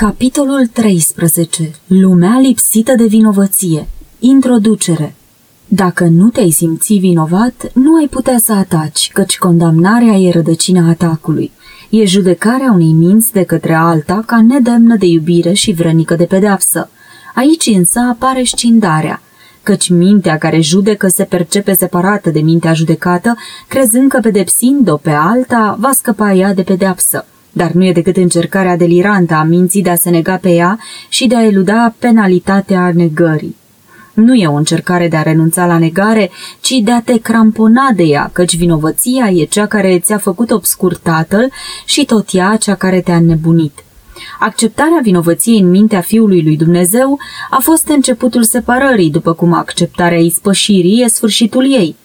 Capitolul 13. Lumea lipsită de vinovăție. Introducere. Dacă nu te-ai simți vinovat, nu ai putea să ataci, căci condamnarea e rădăcina atacului. E judecarea unei minți de către alta ca nedemnă de iubire și vrănică de pedeapsă. Aici însă apare scindarea, căci mintea care judecă se percepe separată de mintea judecată, crezând că pedepsind-o pe alta, va scăpa ea de pedeapsă dar nu e decât încercarea delirantă a minții de a se nega pe ea și de a eluda penalitatea negării. Nu e o încercare de a renunța la negare, ci de a te crampona de ea, căci vinovăția e cea care ți-a făcut obscur tatăl și tot ea cea care te-a nebunit. Acceptarea vinovăției în mintea Fiului lui Dumnezeu a fost începutul separării, după cum acceptarea ispășirii e sfârșitul ei.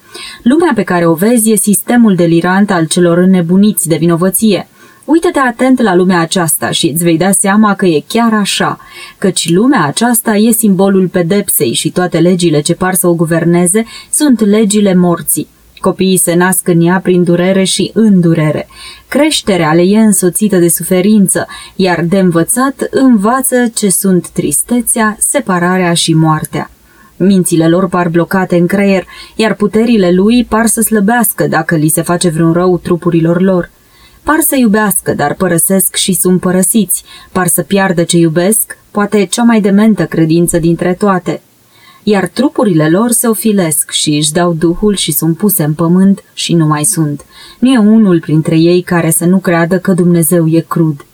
Lumea pe care o vezi e sistemul delirant al celor înnebuniți de vinovăție. Uită-te atent la lumea aceasta și îți vei da seama că e chiar așa, căci lumea aceasta e simbolul pedepsei și toate legile ce par să o guverneze sunt legile morții. Copiii se nasc în ea prin durere și în durere. Creșterea le e însoțită de suferință, iar de învățat învață ce sunt tristețea, separarea și moartea. Mințile lor par blocate în creier, iar puterile lui par să slăbească dacă li se face vreun rău trupurilor lor. Par să iubească, dar părăsesc și sunt părăsiți. Par să piardă ce iubesc, poate cea mai dementă credință dintre toate. Iar trupurile lor se ofilesc și își dau duhul și sunt puse în pământ și nu mai sunt. Nu e unul printre ei care să nu creadă că Dumnezeu e crud.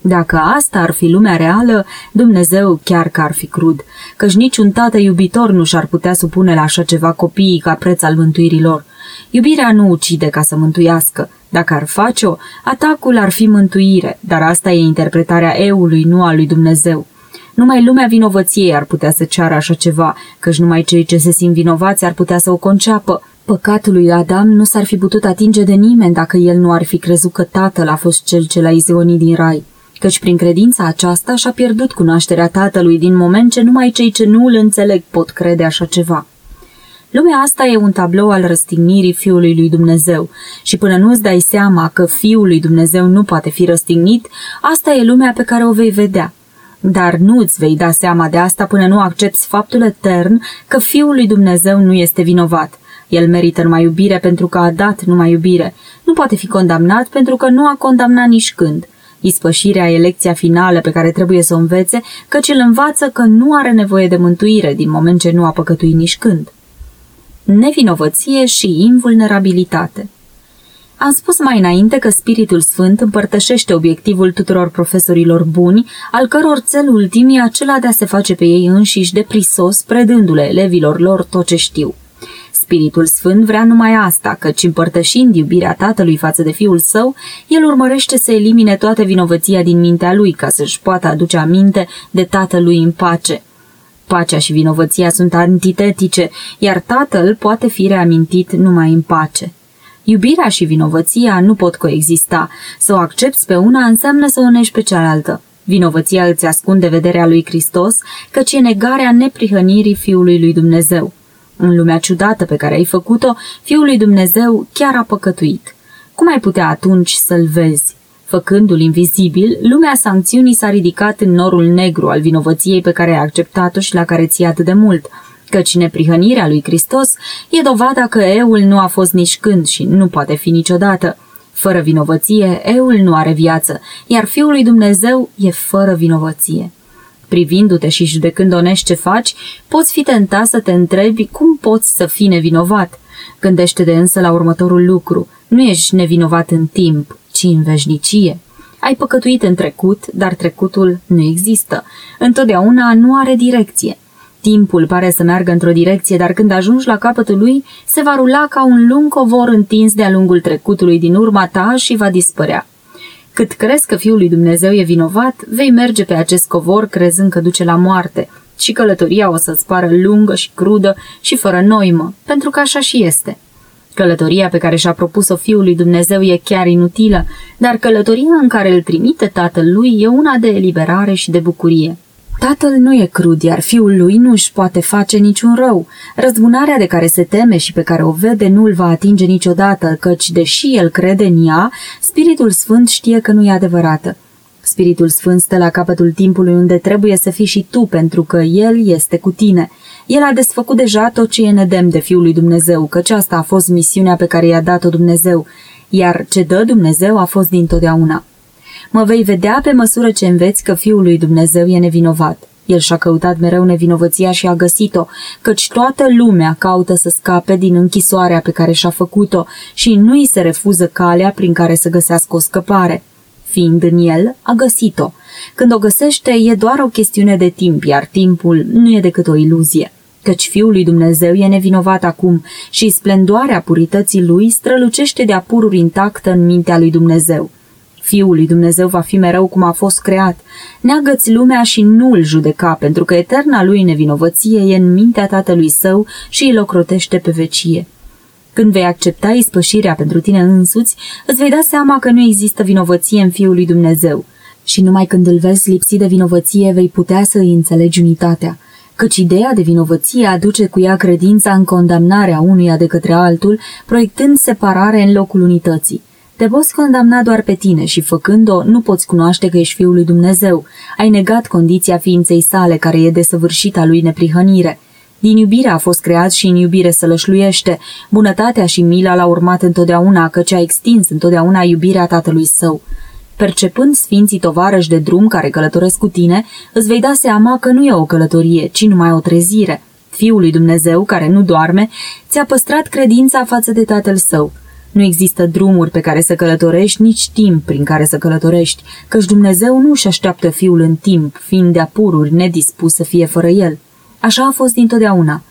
Dacă asta ar fi lumea reală, Dumnezeu chiar că ar fi crud, căci niciun tată iubitor nu și-ar putea supune la așa ceva copiii ca preț al mântuirilor. Iubirea nu ucide ca să mântuiască. Dacă ar face-o, atacul ar fi mântuire, dar asta e interpretarea eului, nu a lui Dumnezeu. Numai lumea vinovăției ar putea să ceară așa ceva, căci numai cei ce se simt vinovați ar putea să o conceapă. Păcatul lui Adam nu s-ar fi putut atinge de nimeni dacă el nu ar fi crezut că tatăl a fost cel ce l-a izgonit din rai căci prin credința aceasta și-a pierdut cunoașterea tatălui din moment ce numai cei ce nu îl înțeleg pot crede așa ceva. Lumea asta e un tablou al răstignirii Fiului lui Dumnezeu și până nu-ți dai seama că Fiul lui Dumnezeu nu poate fi răstignit, asta e lumea pe care o vei vedea. Dar nu îți vei da seama de asta până nu accepti faptul etern că Fiul lui Dumnezeu nu este vinovat. El merită numai iubire pentru că a dat numai iubire. Nu poate fi condamnat pentru că nu a condamnat nici când. Ispășirea e lecția finală pe care trebuie să o învețe, căci îl învață că nu are nevoie de mântuire din moment ce nu a păcătuit nici când nevinovăție și invulnerabilitate. Am spus mai înainte că Spiritul Sfânt împărtășește obiectivul tuturor profesorilor buni, al căror cel ultim e acela de a se face pe ei înșiși de prisos, predându-le elevilor lor tot ce știu. Spiritul Sfânt vrea numai asta, căci împărtășind iubirea tatălui față de fiul său, el urmărește să elimine toată vinovăția din mintea lui ca să-și poată aduce aminte de tatălui în pace – Pacea și vinovăția sunt antitetice, iar tatăl poate fi reamintit numai în pace. Iubirea și vinovăția nu pot coexista. Să o accepti pe una înseamnă să o nești pe cealaltă. Vinovăția îți ascunde vederea lui Hristos, căci e negarea neprihănirii Fiului lui Dumnezeu. În lumea ciudată pe care ai făcut-o, Fiul lui Dumnezeu chiar a păcătuit. Cum ai putea atunci să-l vezi? Făcându-l invizibil, lumea sancțiunii s-a ridicat în norul negru al vinovăției pe care ai acceptat-o și la care ți atât de mult, căci neprihănirea lui Hristos e dovada că eul nu a fost nici când și nu poate fi niciodată. Fără vinovăție, eul nu are viață, iar Fiul lui Dumnezeu e fără vinovăție. Privindu-te și judecând onești ce faci, poți fi tentat să te întrebi cum poți să fii nevinovat. Gândește-te însă la următorul lucru. Nu ești nevinovat în timp, ci în veșnicie. Ai păcătuit în trecut, dar trecutul nu există. Întotdeauna nu are direcție. Timpul pare să meargă într-o direcție, dar când ajungi la capătul lui, se va rula ca un lung covor întins de-a lungul trecutului din urma ta și va dispărea. Cât crezi că Fiul lui Dumnezeu e vinovat, vei merge pe acest covor crezând că duce la moarte și călătoria o să-ți pară lungă și crudă și fără noimă, pentru că așa și este. Călătoria pe care și-a propus-o Fiul lui Dumnezeu e chiar inutilă, dar călătoria în care îl trimite tatăl lui e una de eliberare și de bucurie. Tatăl nu e crud, iar fiul lui nu își poate face niciun rău. Răzbunarea de care se teme și pe care o vede nu îl va atinge niciodată, căci, deși el crede în ea, Spiritul Sfânt știe că nu e adevărată. Spiritul Sfânt stă la capătul timpului unde trebuie să fii și tu, pentru că El este cu tine. El a desfăcut deja tot ce e nedemn de Fiul lui Dumnezeu, căci asta a fost misiunea pe care i-a dat-o Dumnezeu, iar ce dă Dumnezeu a fost dintotdeauna. Mă vei vedea pe măsură ce înveți că Fiul lui Dumnezeu e nevinovat. El și-a căutat mereu nevinovăția și a găsit-o, căci toată lumea caută să scape din închisoarea pe care și-a făcut-o și nu îi se refuză calea prin care să găsească o scăpare. Fiind în el, a găsit-o. Când o găsește, e doar o chestiune de timp, iar timpul nu e decât o iluzie căci Fiul lui Dumnezeu e nevinovat acum și splendoarea purității lui strălucește de-a pururi intactă în mintea lui Dumnezeu. Fiul lui Dumnezeu va fi mereu cum a fost creat. Neagăți lumea și nu îl judeca, pentru că eterna lui nevinovăție e în mintea tatălui său și îl ocrotește pe vecie. Când vei accepta ispășirea pentru tine însuți, îți vei da seama că nu există vinovăție în Fiul lui Dumnezeu. Și numai când îl vezi lipsit de vinovăție, vei putea să îi înțelegi unitatea căci ideea de vinovăție aduce cu ea credința în condamnarea unuia de către altul, proiectând separare în locul unității. Te poți condamna doar pe tine și, făcând-o, nu poți cunoaște că ești Fiul lui Dumnezeu. Ai negat condiția ființei sale, care e desăvârșita lui neprihănire. Din iubire a fost creat și în iubire să lășluiește. Bunătatea și mila l-a urmat întotdeauna, căci a extins întotdeauna iubirea tatălui său. Percepând sfinții tovarăși de drum care călătoresc cu tine, îți vei da seama că nu e o călătorie, ci numai o trezire. Fiul lui Dumnezeu, care nu doarme, ți-a păstrat credința față de tatăl său. Nu există drumuri pe care să călătorești, nici timp prin care să călătorești, căci Dumnezeu nu își așteaptă fiul în timp, fiind de-a pururi nedispus să fie fără el. Așa a fost dintotdeauna.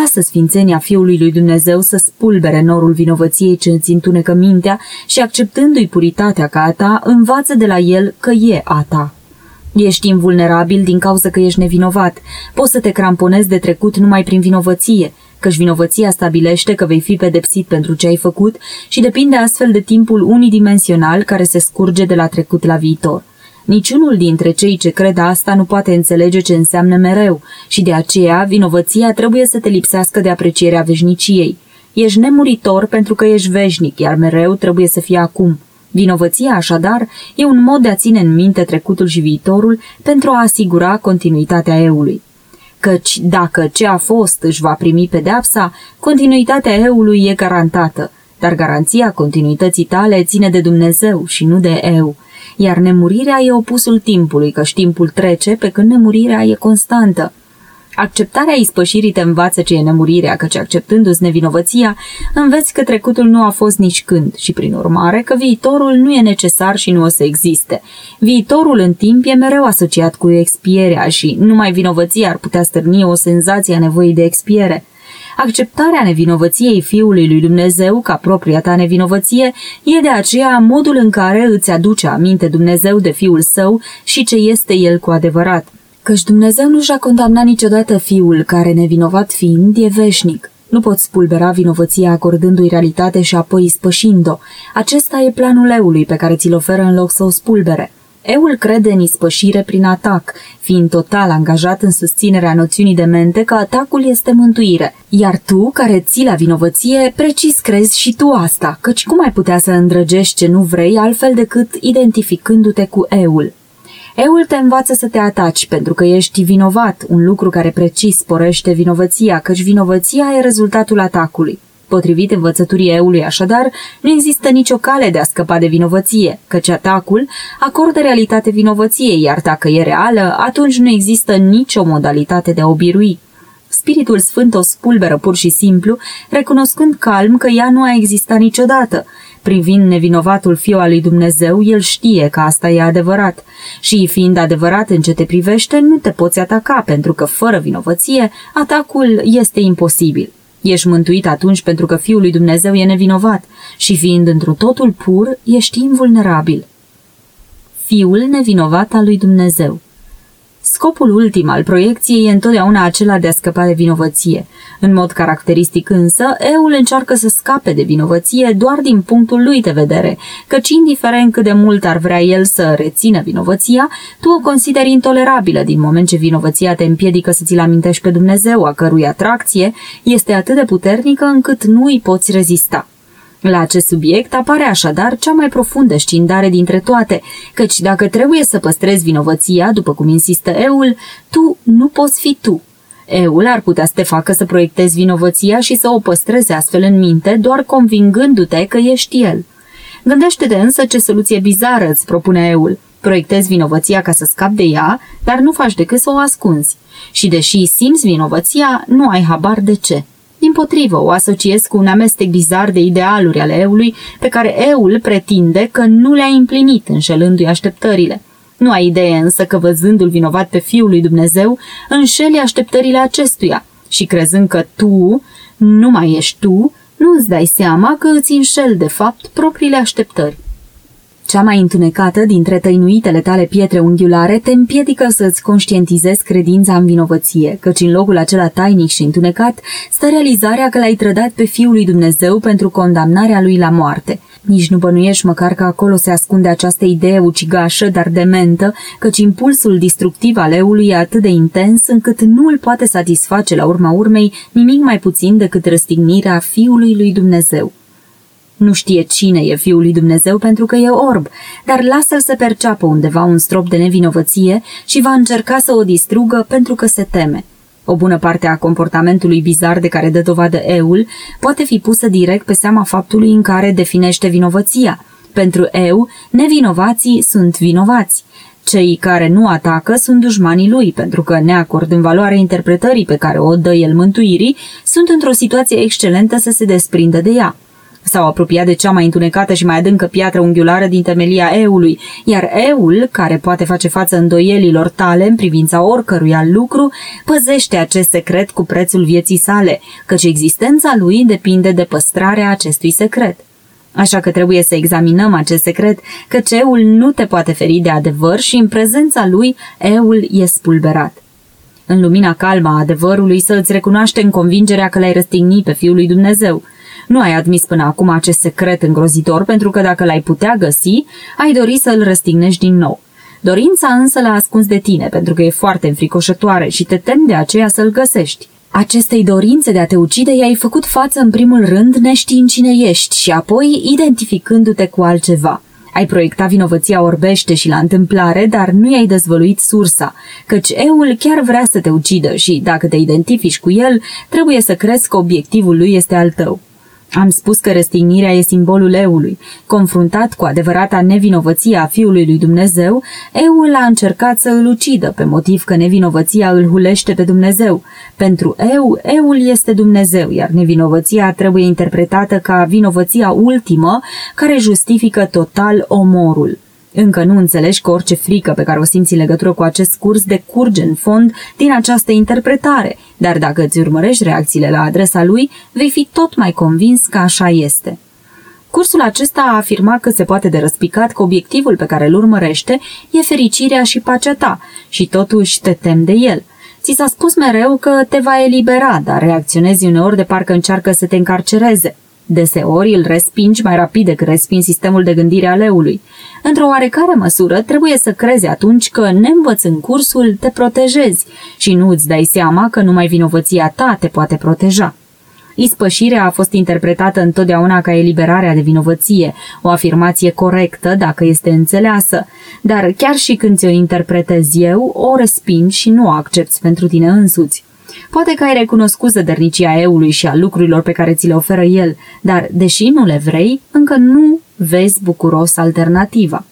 Lasă sfințenia Fiului lui Dumnezeu să spulbere norul vinovăției ce îți întunecă mintea și acceptându-i puritatea ca a ta, învață de la el că e a ta. Ești invulnerabil din cauza că ești nevinovat. Poți să te cramponezi de trecut numai prin vinovăție, căci vinovăția stabilește că vei fi pedepsit pentru ce ai făcut și depinde astfel de timpul unidimensional care se scurge de la trecut la viitor. Niciunul dintre cei ce cred asta nu poate înțelege ce înseamnă mereu și de aceea vinovăția trebuie să te lipsească de aprecierea veșniciei. Ești nemuritor pentru că ești veșnic, iar mereu trebuie să fie acum. Vinovăția, așadar, e un mod de a ține în minte trecutul și viitorul pentru a asigura continuitatea eului. Căci, dacă ce a fost își va primi pedeapsa, continuitatea eului e garantată, dar garanția continuității tale ține de Dumnezeu și nu de eu iar nemurirea e opusul timpului, că timpul trece, pe când nemurirea e constantă. Acceptarea ispășirii te învață ce e nemurirea, căci acceptându-ți nevinovăția, înveți că trecutul nu a fost nici când și, prin urmare, că viitorul nu e necesar și nu o să existe. Viitorul în timp e mereu asociat cu expierea și numai vinovăția ar putea stârni o senzație a nevoii de expiere. Acceptarea nevinovăției Fiului lui Dumnezeu ca propria ta nevinovăție e de aceea modul în care îți aduce aminte Dumnezeu de Fiul Său și ce este El cu adevărat. Căci Dumnezeu nu și-a condamnat niciodată Fiul, care nevinovat fiind e veșnic. Nu poți spulbera vinovăția acordându-i realitate și apoi spășind-o. Acesta e planul eului pe care ți-l oferă în loc să o spulbere. Eul crede în ispășire prin atac, fiind total angajat în susținerea noțiunii de mente că atacul este mântuire. Iar tu, care ții la vinovăție, precis crezi și tu asta, căci cum ai putea să îndrăgești ce nu vrei altfel decât identificându-te cu Eul? Eul te învață să te ataci pentru că ești vinovat, un lucru care precis sporește vinovăția, căci vinovăția e rezultatul atacului. Potrivit învățăturii eului așadar, nu există nicio cale de a scăpa de vinovăție, căci atacul acordă realitate vinovăției, iar dacă e reală, atunci nu există nicio modalitate de a o birui. Spiritul Sfânt o spulberă pur și simplu, recunoscând calm că ea nu a existat niciodată. Privind nevinovatul fiu al lui Dumnezeu, el știe că asta e adevărat. Și fiind adevărat în ce te privește, nu te poți ataca, pentru că fără vinovăție, atacul este imposibil. Ești mântuit atunci pentru că Fiul lui Dumnezeu e nevinovat și fiind într totul pur, ești invulnerabil. Fiul nevinovat al lui Dumnezeu Scopul ultim al proiecției e întotdeauna acela de a scăpa de vinovăție. În mod caracteristic însă, eul încearcă să scape de vinovăție doar din punctul lui de vedere, căci indiferent cât de mult ar vrea el să rețină vinovăția, tu o consideri intolerabilă din moment ce vinovăția te împiedică să ți-l amintești pe Dumnezeu, a cărui atracție este atât de puternică încât nu îi poți rezista. La acest subiect apare așadar cea mai profundă scindare dintre toate, căci dacă trebuie să păstrezi vinovăția, după cum insistă eul, tu nu poți fi tu. Eul ar putea să te facă să proiectezi vinovăția și să o păstrezi astfel în minte, doar convingându-te că ești el. Gândește-te însă ce soluție bizară îți propune eul. Proiectezi vinovăția ca să scapi de ea, dar nu faci decât să o ascunzi. Și deși simți vinovăția, nu ai habar de ce. Din potrivă, o asociez cu un amestec bizar de idealuri ale eului pe care eul pretinde că nu le-a împlinit înșelându-i așteptările. Nu ai idee însă că văzându-l vinovat pe Fiul lui Dumnezeu, înșeli așteptările acestuia și crezând că tu nu mai ești tu, nu îți dai seama că îți înșel de fapt propriile așteptări. Cea mai întunecată dintre tăinuitele tale pietre unghiulare te împiedică să-ți conștientizezi credința în vinovăție, căci în locul acela tainic și întunecat stă realizarea că l-ai trădat pe Fiul lui Dumnezeu pentru condamnarea lui la moarte. Nici nu bănuiești măcar că acolo se ascunde această idee ucigașă, dar dementă, căci impulsul distructiv al eului e atât de intens încât nu îl poate satisface la urma urmei nimic mai puțin decât răstignirea Fiului lui Dumnezeu. Nu știe cine e Fiul lui Dumnezeu pentru că e orb, dar lasă-l să perceapă undeva un strop de nevinovăție și va încerca să o distrugă pentru că se teme. O bună parte a comportamentului bizar de care dă dovadă eul poate fi pusă direct pe seama faptului în care definește vinovăția. Pentru eu, nevinovații sunt vinovați. Cei care nu atacă sunt dușmanii lui, pentru că, neacord în valoarea interpretării pe care o dă el mântuirii, sunt într-o situație excelentă să se desprindă de ea. S-au apropiat de cea mai întunecată și mai adâncă piatră unghiulară din temelia eului, iar eul, care poate face față îndoielilor tale în privința oricărui alt lucru, păzește acest secret cu prețul vieții sale, căci existența lui depinde de păstrarea acestui secret. Așa că trebuie să examinăm acest secret, că eul nu te poate feri de adevăr și în prezența lui eul e spulberat. În lumina calmă a adevărului să îți recunoaște în convingerea că l-ai răstignit pe Fiul lui Dumnezeu – nu ai admis până acum acest secret îngrozitor pentru că dacă l-ai putea găsi, ai dori să îl răstignești din nou. Dorința însă l-a ascuns de tine pentru că e foarte înfricoșătoare și te temi de aceea să-l găsești. Acestei dorințe de a te ucide i-ai făcut față în primul rând neștiind cine ești și apoi identificându-te cu altceva. Ai proiectat vinovăția orbește și la întâmplare, dar nu i-ai dezvăluit sursa, căci eul chiar vrea să te ucidă și, dacă te identifici cu el, trebuie să crezi că obiectivul lui este al tău. Am spus că răstignirea e simbolul eului. Confruntat cu adevărata nevinovăție a Fiului lui Dumnezeu, eul a încercat să îl ucidă, pe motiv că nevinovăția îl hulește pe Dumnezeu. Pentru eu, eul este Dumnezeu, iar nevinovăția trebuie interpretată ca vinovăția ultimă care justifică total omorul. Încă nu înțelegi că orice frică pe care o simți în legătură cu acest curs decurge în fond din această interpretare, dar dacă îți urmărești reacțiile la adresa lui, vei fi tot mai convins că așa este. Cursul acesta a afirmat că se poate de răspicat că obiectivul pe care îl urmărește e fericirea și pacea ta și totuși te tem de el. Ți s-a spus mereu că te va elibera, dar reacționezi uneori de parcă încearcă să te încarcereze. Deseori îl respingi mai rapid decât respingi sistemul de gândire a leului. Într-o oarecare măsură, trebuie să crezi atunci că, neînvățând cursul, te protejezi și nu îți dai seama că numai vinovăția ta te poate proteja. Ispășirea a fost interpretată întotdeauna ca eliberarea de vinovăție, o afirmație corectă dacă este înțeleasă, dar chiar și când ți-o interpretez eu, o respingi și nu o accepti pentru tine însuți. Poate că ai recunoscut zădărnicia eului și a lucrurilor pe care ți le oferă el, dar, deși nu le vrei, încă nu vezi bucuros alternativa.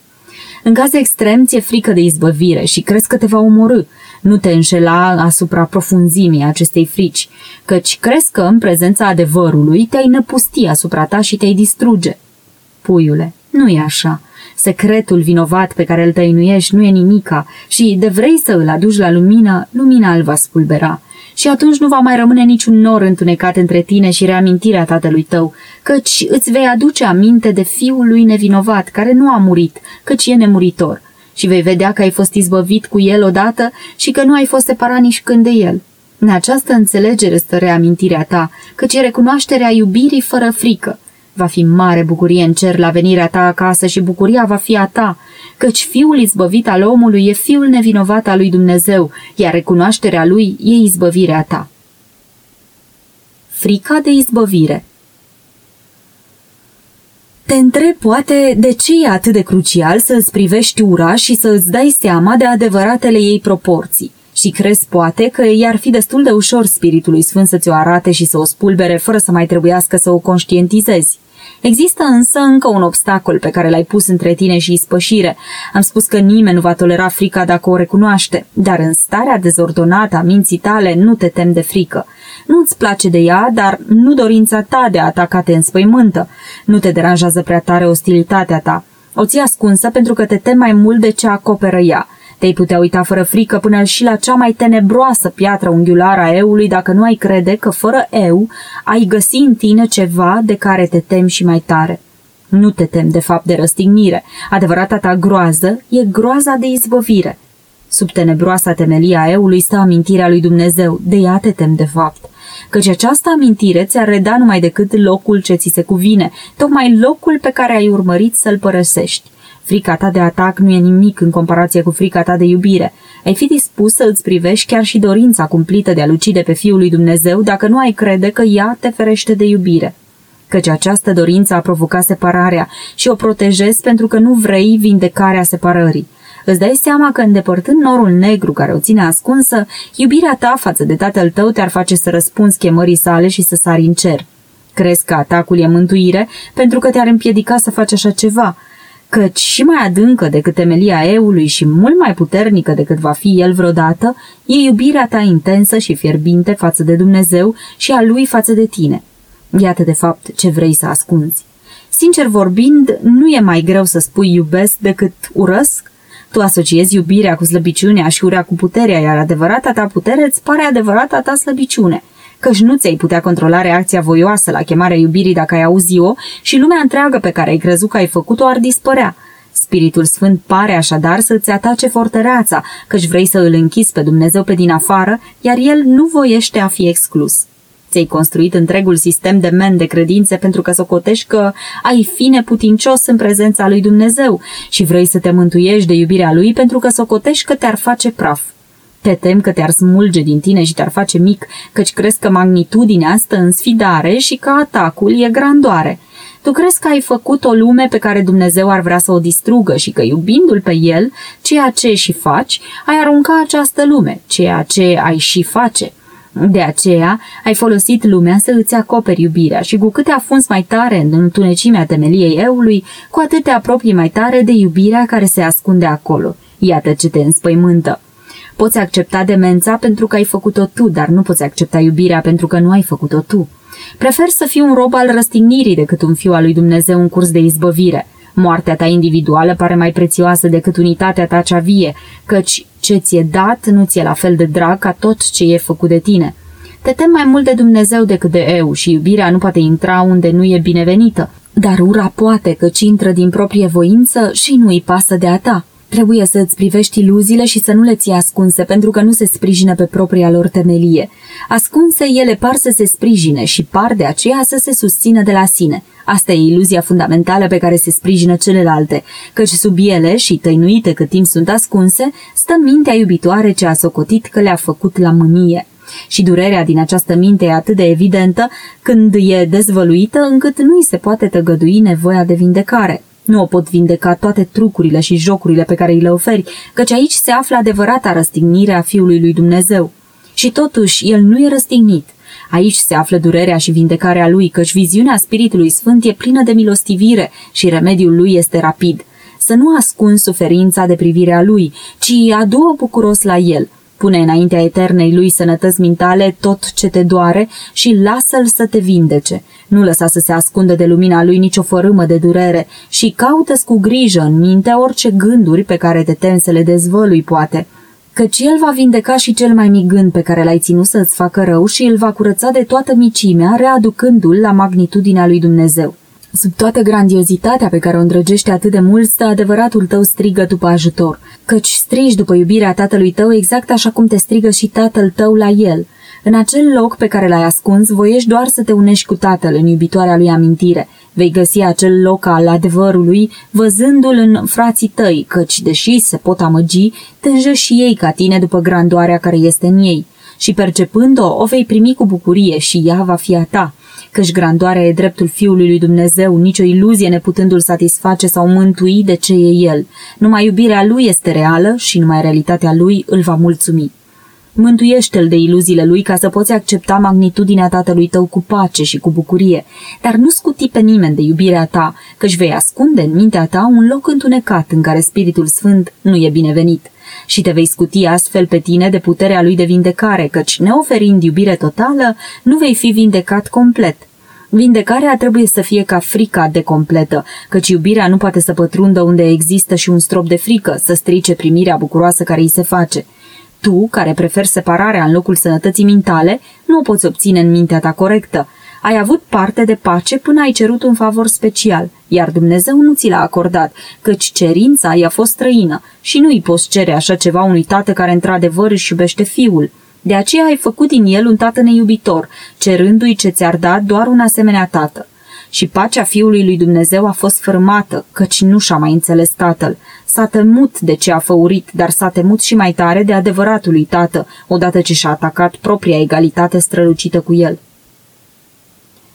În caz extrem, ți-e frică de izbăvire și crezi că te va omorâ. Nu te înșela asupra profunzimii acestei frici, căci crezi că în prezența adevărului te-ai năpusti asupra ta și te-ai distruge. Puiule, nu e așa. Secretul vinovat pe care îl tăinuiești nu e nimica și de vrei să îl aduci la lumină, lumina îl va spulbera și atunci nu va mai rămâne niciun nor întunecat între tine și reamintirea tatălui tău, căci îți vei aduce aminte de fiul lui nevinovat, care nu a murit, căci e nemuritor, și vei vedea că ai fost izbăvit cu el odată și că nu ai fost separat nici când de el. În această înțelegere stă reamintirea ta, căci e recunoașterea iubirii fără frică, Va fi mare bucurie în cer la venirea ta acasă și bucuria va fi a ta, căci fiul izbăvit al omului e fiul nevinovat al lui Dumnezeu, iar recunoașterea lui e izbăvirea ta. Frica de izbăvire Te întreb poate de ce e atât de crucial să îți privești ura și să îți dai seama de adevăratele ei proporții. Și crezi poate că i-ar fi destul de ușor Spiritului Sfânt să ți-o arate și să o spulbere fără să mai trebuiască să o conștientizezi. Există însă încă un obstacol pe care l-ai pus între tine și ispășire. Am spus că nimeni nu va tolera frica dacă o recunoaște, dar în starea dezordonată a minții tale nu te tem de frică. Nu-ți place de ea, dar nu dorința ta de a ataca te înspăimântă. Nu te deranjează prea tare ostilitatea ta. O ții ascunsă pentru că te tem mai mult de ce acoperă ea. Te-ai putea uita fără frică până și la cea mai tenebroasă piatră unghiulară a eului dacă nu ai crede că fără eu ai găsi în tine ceva de care te temi și mai tare. Nu te tem de fapt de răstignire. Adevărata ta groază e groaza de izbăvire. Sub tenebroasa temelia eului stă amintirea lui Dumnezeu, de ea te tem de fapt. Căci această amintire ți-ar reda numai decât locul ce ți se cuvine, tocmai locul pe care ai urmărit să-l părăsești. Frica ta de atac nu e nimic în comparație cu frica ta de iubire. Ai fi dispus să îți privești chiar și dorința cumplită de a lucide pe Fiul lui Dumnezeu dacă nu ai crede că ea te ferește de iubire. Căci această dorință a provocat separarea și o protejezi pentru că nu vrei vindecarea separării. Îți dai seama că îndepărtând norul negru care o ține ascunsă, iubirea ta față de tatăl tău te-ar face să răspunzi chemării sale și să sari în cer. Crezi că atacul e mântuire pentru că te-ar împiedica să faci așa ceva, căci și mai adâncă decât temelia eului și mult mai puternică decât va fi el vreodată, e iubirea ta intensă și fierbinte față de Dumnezeu și a lui față de tine. Iată de fapt ce vrei să ascunzi. Sincer vorbind, nu e mai greu să spui iubesc decât urăsc? Tu asociezi iubirea cu slăbiciunea și urea cu puterea, iar adevărata ta putere îți pare adevărata ta slăbiciune – căci nu ți-ai putea controla reacția voioasă la chemarea iubirii dacă ai auzi-o și lumea întreagă pe care ai crezut că ai făcut-o ar dispărea. Spiritul Sfânt pare așadar să-ți atace fortăreața, căci vrei să îl închizi pe Dumnezeu pe din afară, iar el nu voiește a fi exclus. Ți-ai construit întregul sistem de men de credințe pentru că socotești că ai fi neputincios în prezența lui Dumnezeu și vrei să te mântuiești de iubirea lui pentru că socotești că te-ar face praf. Te tem că te-ar smulge din tine și te-ar face mic, căci crezi că magnitudinea stă în sfidare și că atacul e grandoare. Tu crezi că ai făcut o lume pe care Dumnezeu ar vrea să o distrugă și că iubindu-l pe el, ceea ce și faci, ai arunca această lume, ceea ce ai și face. De aceea, ai folosit lumea să îți acoperi iubirea și cu cât te afunzi mai tare în întunecimea temeliei eului, cu atât te apropii mai tare de iubirea care se ascunde acolo. Iată ce te înspăimântă. Poți accepta demența pentru că ai făcut-o tu, dar nu poți accepta iubirea pentru că nu ai făcut-o tu. Prefer să fii un rob al răstignirii decât un fiu al lui Dumnezeu în curs de izbăvire. Moartea ta individuală pare mai prețioasă decât unitatea ta cea vie, căci ce ți-e dat nu ți-e la fel de drag ca tot ce e făcut de tine. Te tem mai mult de Dumnezeu decât de eu și iubirea nu poate intra unde nu e binevenită, dar ura poate căci intră din proprie voință și nu îi pasă de a ta. Trebuie să îți privești iluziile și să nu le ții ascunse, pentru că nu se sprijină pe propria lor temelie. Ascunse, ele par să se sprijine și par de aceea să se susțină de la sine. Asta e iluzia fundamentală pe care se sprijină celelalte, căci sub ele și tăinuite cât timp sunt ascunse, stă mintea iubitoare ce a socotit că le-a făcut la mânie. Și durerea din această minte e atât de evidentă când e dezvăluită încât nu îi se poate tăgădui nevoia de vindecare. Nu o pot vindeca toate trucurile și jocurile pe care îi le oferi, căci aici se află adevărata răstignire a Fiului lui Dumnezeu. Și totuși, el nu e răstignit. Aici se află durerea și vindecarea lui, căci viziunea Spiritului Sfânt e plină de milostivire și remediul lui este rapid. Să nu ascunzi suferința de privirea lui, ci adu-o bucuros la el – Pune înaintea eternei lui sănătăți mintale tot ce te doare și lasă-l să te vindece. Nu lăsa să se ascundă de lumina lui nicio fărâmă de durere și caută cu grijă în minte orice gânduri pe care te temi să le dezvălui poate căci el va vindeca și cel mai mic gând pe care l-ai ținut să-ți facă rău și îl va curăța de toată micimea, readucându-l la magnitudinea lui Dumnezeu. Sub toată grandiozitatea pe care o îndrăgește atât de mult, stă adevăratul tău strigă după ajutor, căci strigi după iubirea tatălui tău exact așa cum te strigă și tatăl tău la el. În acel loc pe care l-ai ascuns, voiești doar să te unești cu tatăl în iubitoarea lui amintire. Vei găsi acel loc al adevărului, văzându-l în frații tăi, căci, deși se pot amăgi, tânjă și ei ca tine după grandoarea care este în ei. Și percepând-o, o vei primi cu bucurie și ea va fi a ta căci grandoarea e dreptul Fiului lui Dumnezeu, nicio iluzie neputându-l satisface sau mântui de ce e el. Numai iubirea lui este reală și numai realitatea lui îl va mulțumi. Mântuiește-l de iluziile lui ca să poți accepta magnitudinea tatălui tău cu pace și cu bucurie, dar nu scuti pe nimeni de iubirea ta, căci vei ascunde în mintea ta un loc întunecat în care Spiritul Sfânt nu e binevenit și te vei scuti astfel pe tine de puterea lui de vindecare, căci neoferind iubire totală, nu vei fi vindecat complet. Vindecarea trebuie să fie ca frica de completă, căci iubirea nu poate să pătrundă unde există și un strop de frică, să strice primirea bucuroasă care îi se face. Tu, care preferi separarea în locul sănătății mintale, nu o poți obține în mintea ta corectă. Ai avut parte de pace până ai cerut un favor special, iar Dumnezeu nu ți l-a acordat, căci cerința i-a fost străină și nu îi poți cere așa ceva unui tată care într-adevăr își iubește fiul. De aceea ai făcut din el un tată neiubitor, cerându-i ce ți-ar da doar un asemenea tată și pacea Fiului lui Dumnezeu a fost fărmată, căci nu și-a mai înțeles tatăl. S-a temut de ce a făurit, dar s-a temut și mai tare de adevăratul lui tată, odată ce și-a atacat propria egalitate strălucită cu el.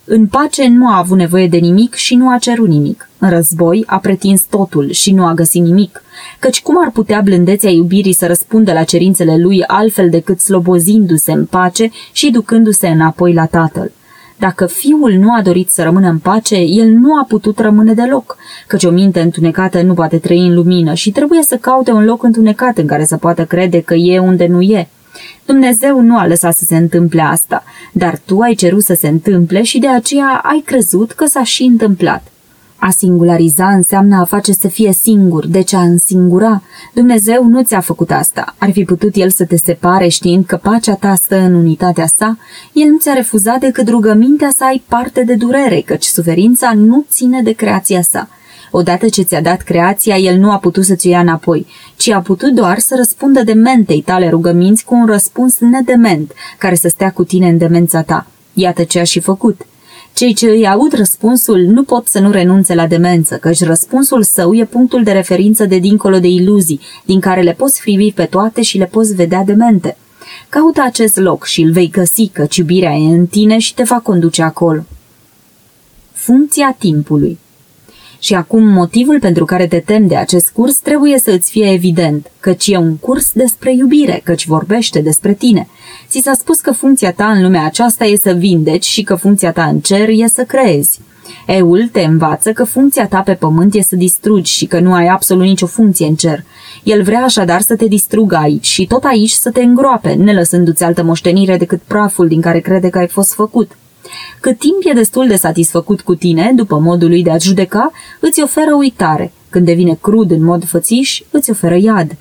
În pace nu a avut nevoie de nimic și nu a cerut nimic. În război a pretins totul și nu a găsit nimic, căci cum ar putea blândețea iubirii să răspundă la cerințele lui altfel decât slobozindu-se în pace și ducându-se înapoi la tatăl? Dacă fiul nu a dorit să rămână în pace, el nu a putut rămâne deloc, căci o minte întunecată nu poate trăi în lumină și trebuie să caute un loc întunecat în care să poată crede că e unde nu e. Dumnezeu nu a lăsat să se întâmple asta, dar tu ai cerut să se întâmple și de aceea ai crezut că s-a și întâmplat. A singulariza înseamnă a face să fie singur, deci a însingura. Dumnezeu nu ți-a făcut asta. Ar fi putut El să te separe știind că pacea ta stă în unitatea sa? El nu ți-a refuzat decât rugămintea să ai parte de durere, căci suferința nu ține de creația sa. Odată ce ți-a dat creația, el nu a putut să-ți ia înapoi, ci a putut doar să răspundă dementei tale rugăminți cu un răspuns nedement, care să stea cu tine în demența ta. Iată ce a și făcut. Cei ce îi aud răspunsul nu pot să nu renunțe la demență, căci răspunsul său e punctul de referință de dincolo de iluzii, din care le poți frivi pe toate și le poți vedea demente. Caută acest loc și îl vei găsi, căci iubirea e în tine și te va conduce acolo. Funcția timpului și acum motivul pentru care te temi de acest curs trebuie să îți fie evident, căci e un curs despre iubire, căci vorbește despre tine. Ți s-a spus că funcția ta în lumea aceasta e să vindeci și că funcția ta în cer e să creezi. Eul te învață că funcția ta pe pământ e să distrugi și că nu ai absolut nicio funcție în cer. El vrea așadar să te distrugă aici și tot aici să te îngroape, nelăsându-ți altă moștenire decât praful din care crede că ai fost făcut. Cât timp e destul de satisfăcut cu tine, după modul lui de a judeca, îți oferă uitare. Când devine crud în mod fățiș, îți oferă iad.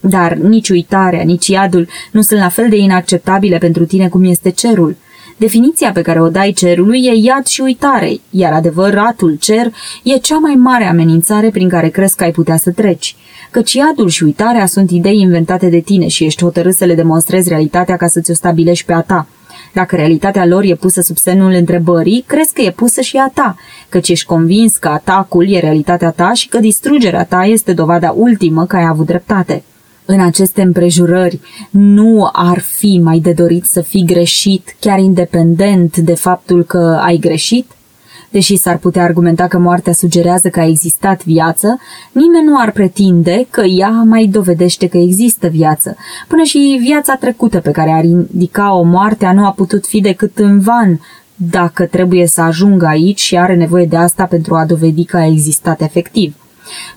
Dar nici uitarea, nici iadul nu sunt la fel de inacceptabile pentru tine cum este cerul. Definiția pe care o dai cerului e iad și uitare, iar adevăratul cer e cea mai mare amenințare prin care crezi că ai putea să treci. Căci iadul și uitarea sunt idei inventate de tine și ești hotărât să le demonstrezi realitatea ca să ți-o stabilești pe a ta. Dacă realitatea lor e pusă sub semnul întrebării, crezi că e pusă și a ta, căci ești convins că atacul e realitatea ta și că distrugerea ta este dovada ultimă că ai avut dreptate. În aceste împrejurări, nu ar fi mai de dorit să fii greșit, chiar independent de faptul că ai greșit? Deși s-ar putea argumenta că moartea sugerează că a existat viață, nimeni nu ar pretinde că ea mai dovedește că există viață. Până și viața trecută pe care ar indica o moarte nu a putut fi decât în van, dacă trebuie să ajungă aici și are nevoie de asta pentru a dovedi că a existat efectiv.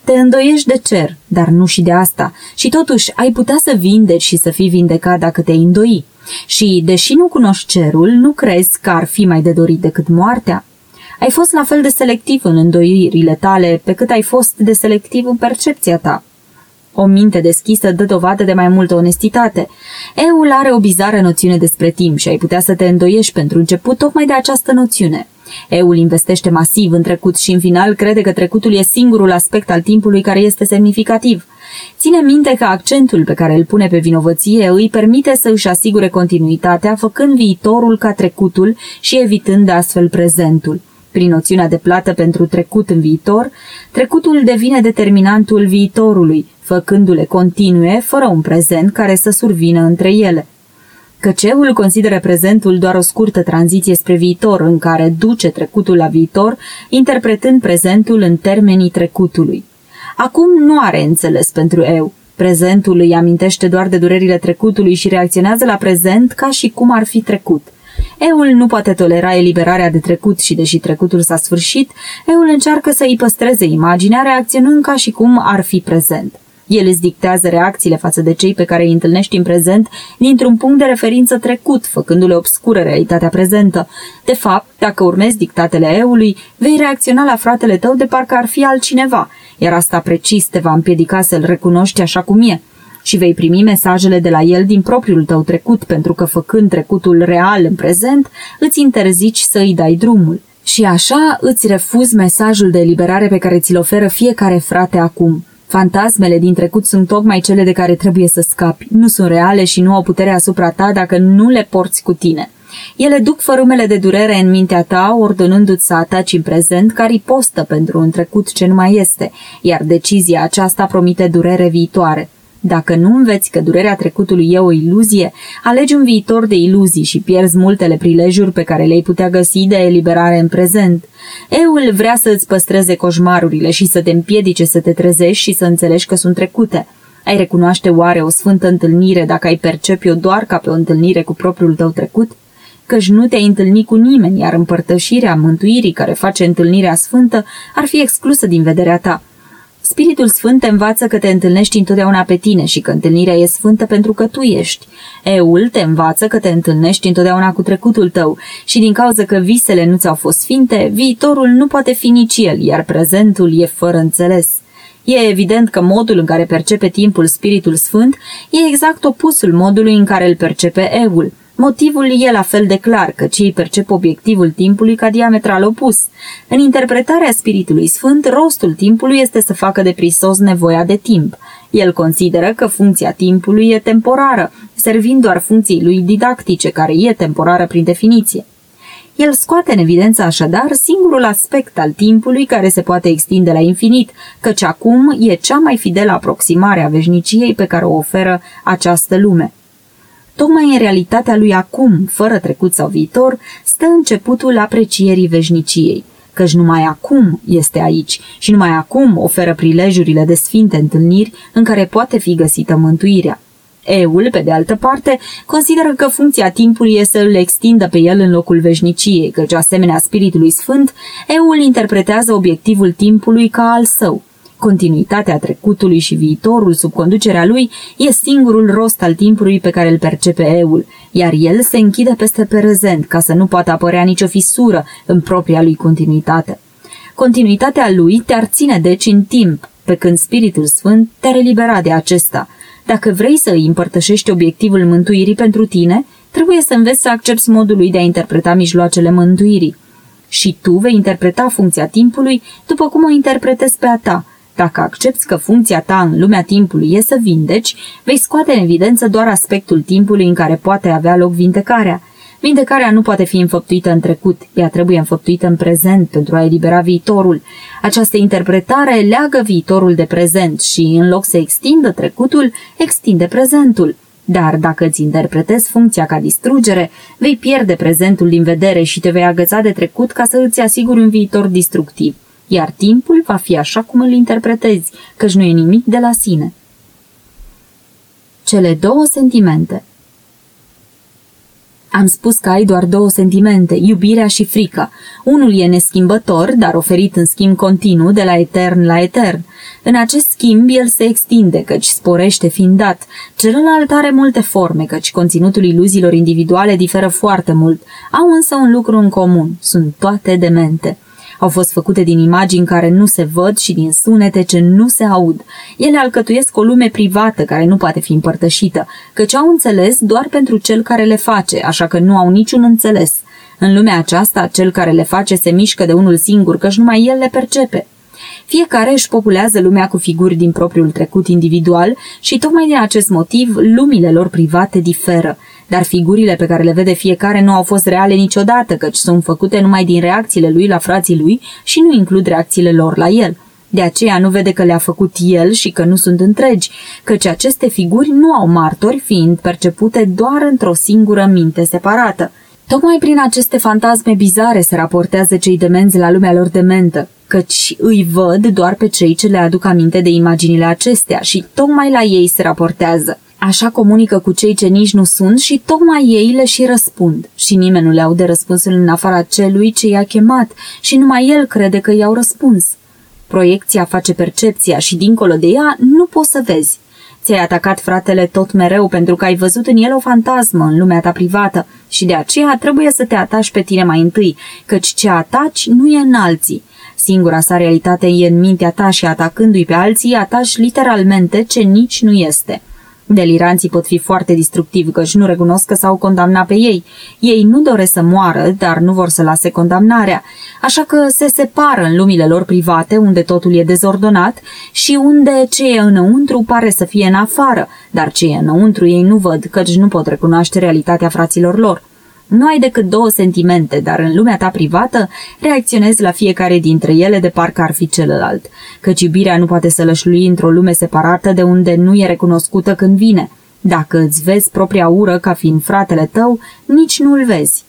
Te îndoiești de cer, dar nu și de asta, și totuși ai putea să vindeci și să fii vindecat dacă te îndoi. Și, deși nu cunoști cerul, nu crezi că ar fi mai de dorit decât moartea? Ai fost la fel de selectiv în îndoirile tale pe cât ai fost de selectiv în percepția ta. O minte deschisă dă dovadă de mai multă onestitate. Eul are o bizară noțiune despre timp și ai putea să te îndoiești pentru început tocmai de această noțiune. Eul investește masiv în trecut și în final crede că trecutul e singurul aspect al timpului care este semnificativ. Ține minte că accentul pe care îl pune pe vinovăție îi permite să își asigure continuitatea, făcând viitorul ca trecutul și evitând astfel prezentul. Prin noțiunea de plată pentru trecut în viitor, trecutul devine determinantul viitorului, făcându-le continue fără un prezent care să survină între ele. Căceul consideră prezentul doar o scurtă tranziție spre viitor, în care duce trecutul la viitor, interpretând prezentul în termenii trecutului. Acum nu are înțeles pentru eu. Prezentul îi amintește doar de durerile trecutului și reacționează la prezent ca și cum ar fi trecut. Eul nu poate tolera eliberarea de trecut și deși trecutul s-a sfârșit, Eul încearcă să îi păstreze imaginea reacționând ca și cum ar fi prezent. El îți dictează reacțiile față de cei pe care îi întâlnești în prezent dintr-un punct de referință trecut, făcându-le obscură realitatea prezentă. De fapt, dacă urmezi dictatele eului, vei reacționa la fratele tău de parcă ar fi altcineva, iar asta precis te va împiedica să-l recunoști așa cum e și vei primi mesajele de la el din propriul tău trecut, pentru că făcând trecutul real în prezent, îți interzici să îi dai drumul. Și așa îți refuzi mesajul de eliberare pe care ți-l oferă fiecare frate acum. Fantasmele din trecut sunt tocmai cele de care trebuie să scapi. Nu sunt reale și nu au putere asupra ta dacă nu le porți cu tine. Ele duc fărâmele de durere în mintea ta, ordonându-ți să ataci în prezent ca ripostă pentru un trecut ce nu mai este, iar decizia aceasta promite durere viitoare. Dacă nu înveți că durerea trecutului e o iluzie, alegi un viitor de iluzii și pierzi multele prilejuri pe care le-ai putea găsi de eliberare în prezent. Eul vrea să îți păstreze coșmarurile și să te împiedice să te trezești și să înțelegi că sunt trecute. Ai recunoaște oare o sfântă întâlnire dacă ai percepi-o doar ca pe o întâlnire cu propriul tău trecut? Căci nu te-ai întâlnit cu nimeni, iar împărtășirea mântuirii care face întâlnirea sfântă ar fi exclusă din vederea ta. Spiritul Sfânt te învață că te întâlnești întotdeauna pe tine și că întâlnirea e sfântă pentru că tu ești. Eul te învață că te întâlnești întotdeauna cu trecutul tău și din cauza că visele nu ți-au fost sfinte, viitorul nu poate fi nici el, iar prezentul e fără înțeles. E evident că modul în care percepe timpul Spiritul Sfânt e exact opusul modului în care îl percepe Eul – Motivul e la fel de clar că cei percep obiectivul timpului ca diametral opus. În interpretarea Spiritului Sfânt, rostul timpului este să facă de prisos nevoia de timp. El consideră că funcția timpului e temporară, servind doar funcției lui didactice, care e temporară prin definiție. El scoate în evidență așadar singurul aspect al timpului care se poate extinde la infinit, căci acum e cea mai fidelă aproximare a veșniciei pe care o oferă această lume. Tocmai în realitatea lui acum, fără trecut sau viitor, stă începutul aprecierii veșniciei, căci numai acum este aici și numai acum oferă prilejurile de sfinte întâlniri în care poate fi găsită mântuirea. Eul, pe de altă parte, consideră că funcția timpului este să îl extindă pe el în locul veșniciei, căci asemenea Spiritului Sfânt, Eul interpretează obiectivul timpului ca al său – Continuitatea trecutului și viitorul sub conducerea lui e singurul rost al timpului pe care îl percepe eul, iar el se închide peste prezent ca să nu poată apărea nicio fisură în propria lui continuitate. Continuitatea lui te-ar ține deci în timp, pe când Spiritul Sfânt te-ar elibera de acesta. Dacă vrei să îi împărtășești obiectivul mântuirii pentru tine, trebuie să înveți să accepti modul lui de a interpreta mijloacele mântuirii. Și tu vei interpreta funcția timpului după cum o interpretezi pe a ta, dacă accepti că funcția ta în lumea timpului e să vindeci, vei scoate în evidență doar aspectul timpului în care poate avea loc vindecarea. Vindecarea nu poate fi înfăptuită în trecut, ea trebuie înfăptuită în prezent pentru a elibera viitorul. Această interpretare leagă viitorul de prezent și, în loc să extindă trecutul, extinde prezentul. Dar dacă îți interpretezi funcția ca distrugere, vei pierde prezentul din vedere și te vei agăța de trecut ca să îți asiguri un viitor destructiv iar timpul va fi așa cum îl interpretezi, căci nu e nimic de la sine. Cele două sentimente am spus că ai doar două sentimente, iubirea și frica. Unul e neschimbător, dar oferit în schimb continuu de la etern la etern. În acest schimb el se extinde, căci sporește fiind dat. Celălalt are multe forme, căci conținutul iluziilor individuale diferă foarte mult. Au însă un lucru în comun, sunt toate demente. Au fost făcute din imagini care nu se văd și din sunete ce nu se aud. Ele alcătuiesc o lume privată care nu poate fi împărtășită, căci au înțeles doar pentru cel care le face, așa că nu au niciun înțeles. În lumea aceasta, cel care le face se mișcă de unul singur, căci numai el le percepe. Fiecare își populează lumea cu figuri din propriul trecut individual și tocmai din acest motiv lumile lor private diferă dar figurile pe care le vede fiecare nu au fost reale niciodată, căci sunt făcute numai din reacțiile lui la frații lui și nu includ reacțiile lor la el. De aceea nu vede că le-a făcut el și că nu sunt întregi, căci aceste figuri nu au martori, fiind percepute doar într-o singură minte separată. Tocmai prin aceste fantasme bizare se raportează cei demenți la lumea lor dementă, căci îi văd doar pe cei ce le aduc aminte de imaginile acestea și tocmai la ei se raportează. Așa comunică cu cei ce nici nu sunt și tocmai ei le și răspund. Și nimeni nu le aude răspunsul în afara celui ce i-a chemat și numai el crede că i-au răspuns. Proiecția face percepția și dincolo de ea nu poți să vezi. Ți-ai atacat fratele tot mereu pentru că ai văzut în el o fantasmă în lumea ta privată și de aceea trebuie să te atași pe tine mai întâi, căci ce ataci nu e în alții. Singura sa realitate e în mintea ta și atacându-i pe alții, atași literalmente ce nici nu este. Deliranții pot fi foarte distructivi, căci nu recunosc că s-au condamnat pe ei. Ei nu doresc să moară, dar nu vor să lase condamnarea, așa că se separă în lumile lor private, unde totul e dezordonat și unde ce e înăuntru pare să fie în afară, dar ce e înăuntru ei nu văd, căci nu pot recunoaște realitatea fraților lor. Nu ai decât două sentimente, dar în lumea ta privată reacționezi la fiecare dintre ele de parcă ar fi celălalt, căci iubirea nu poate să lășlui într-o lume separată de unde nu e recunoscută când vine. Dacă îți vezi propria ură ca fiind fratele tău, nici nu îl vezi.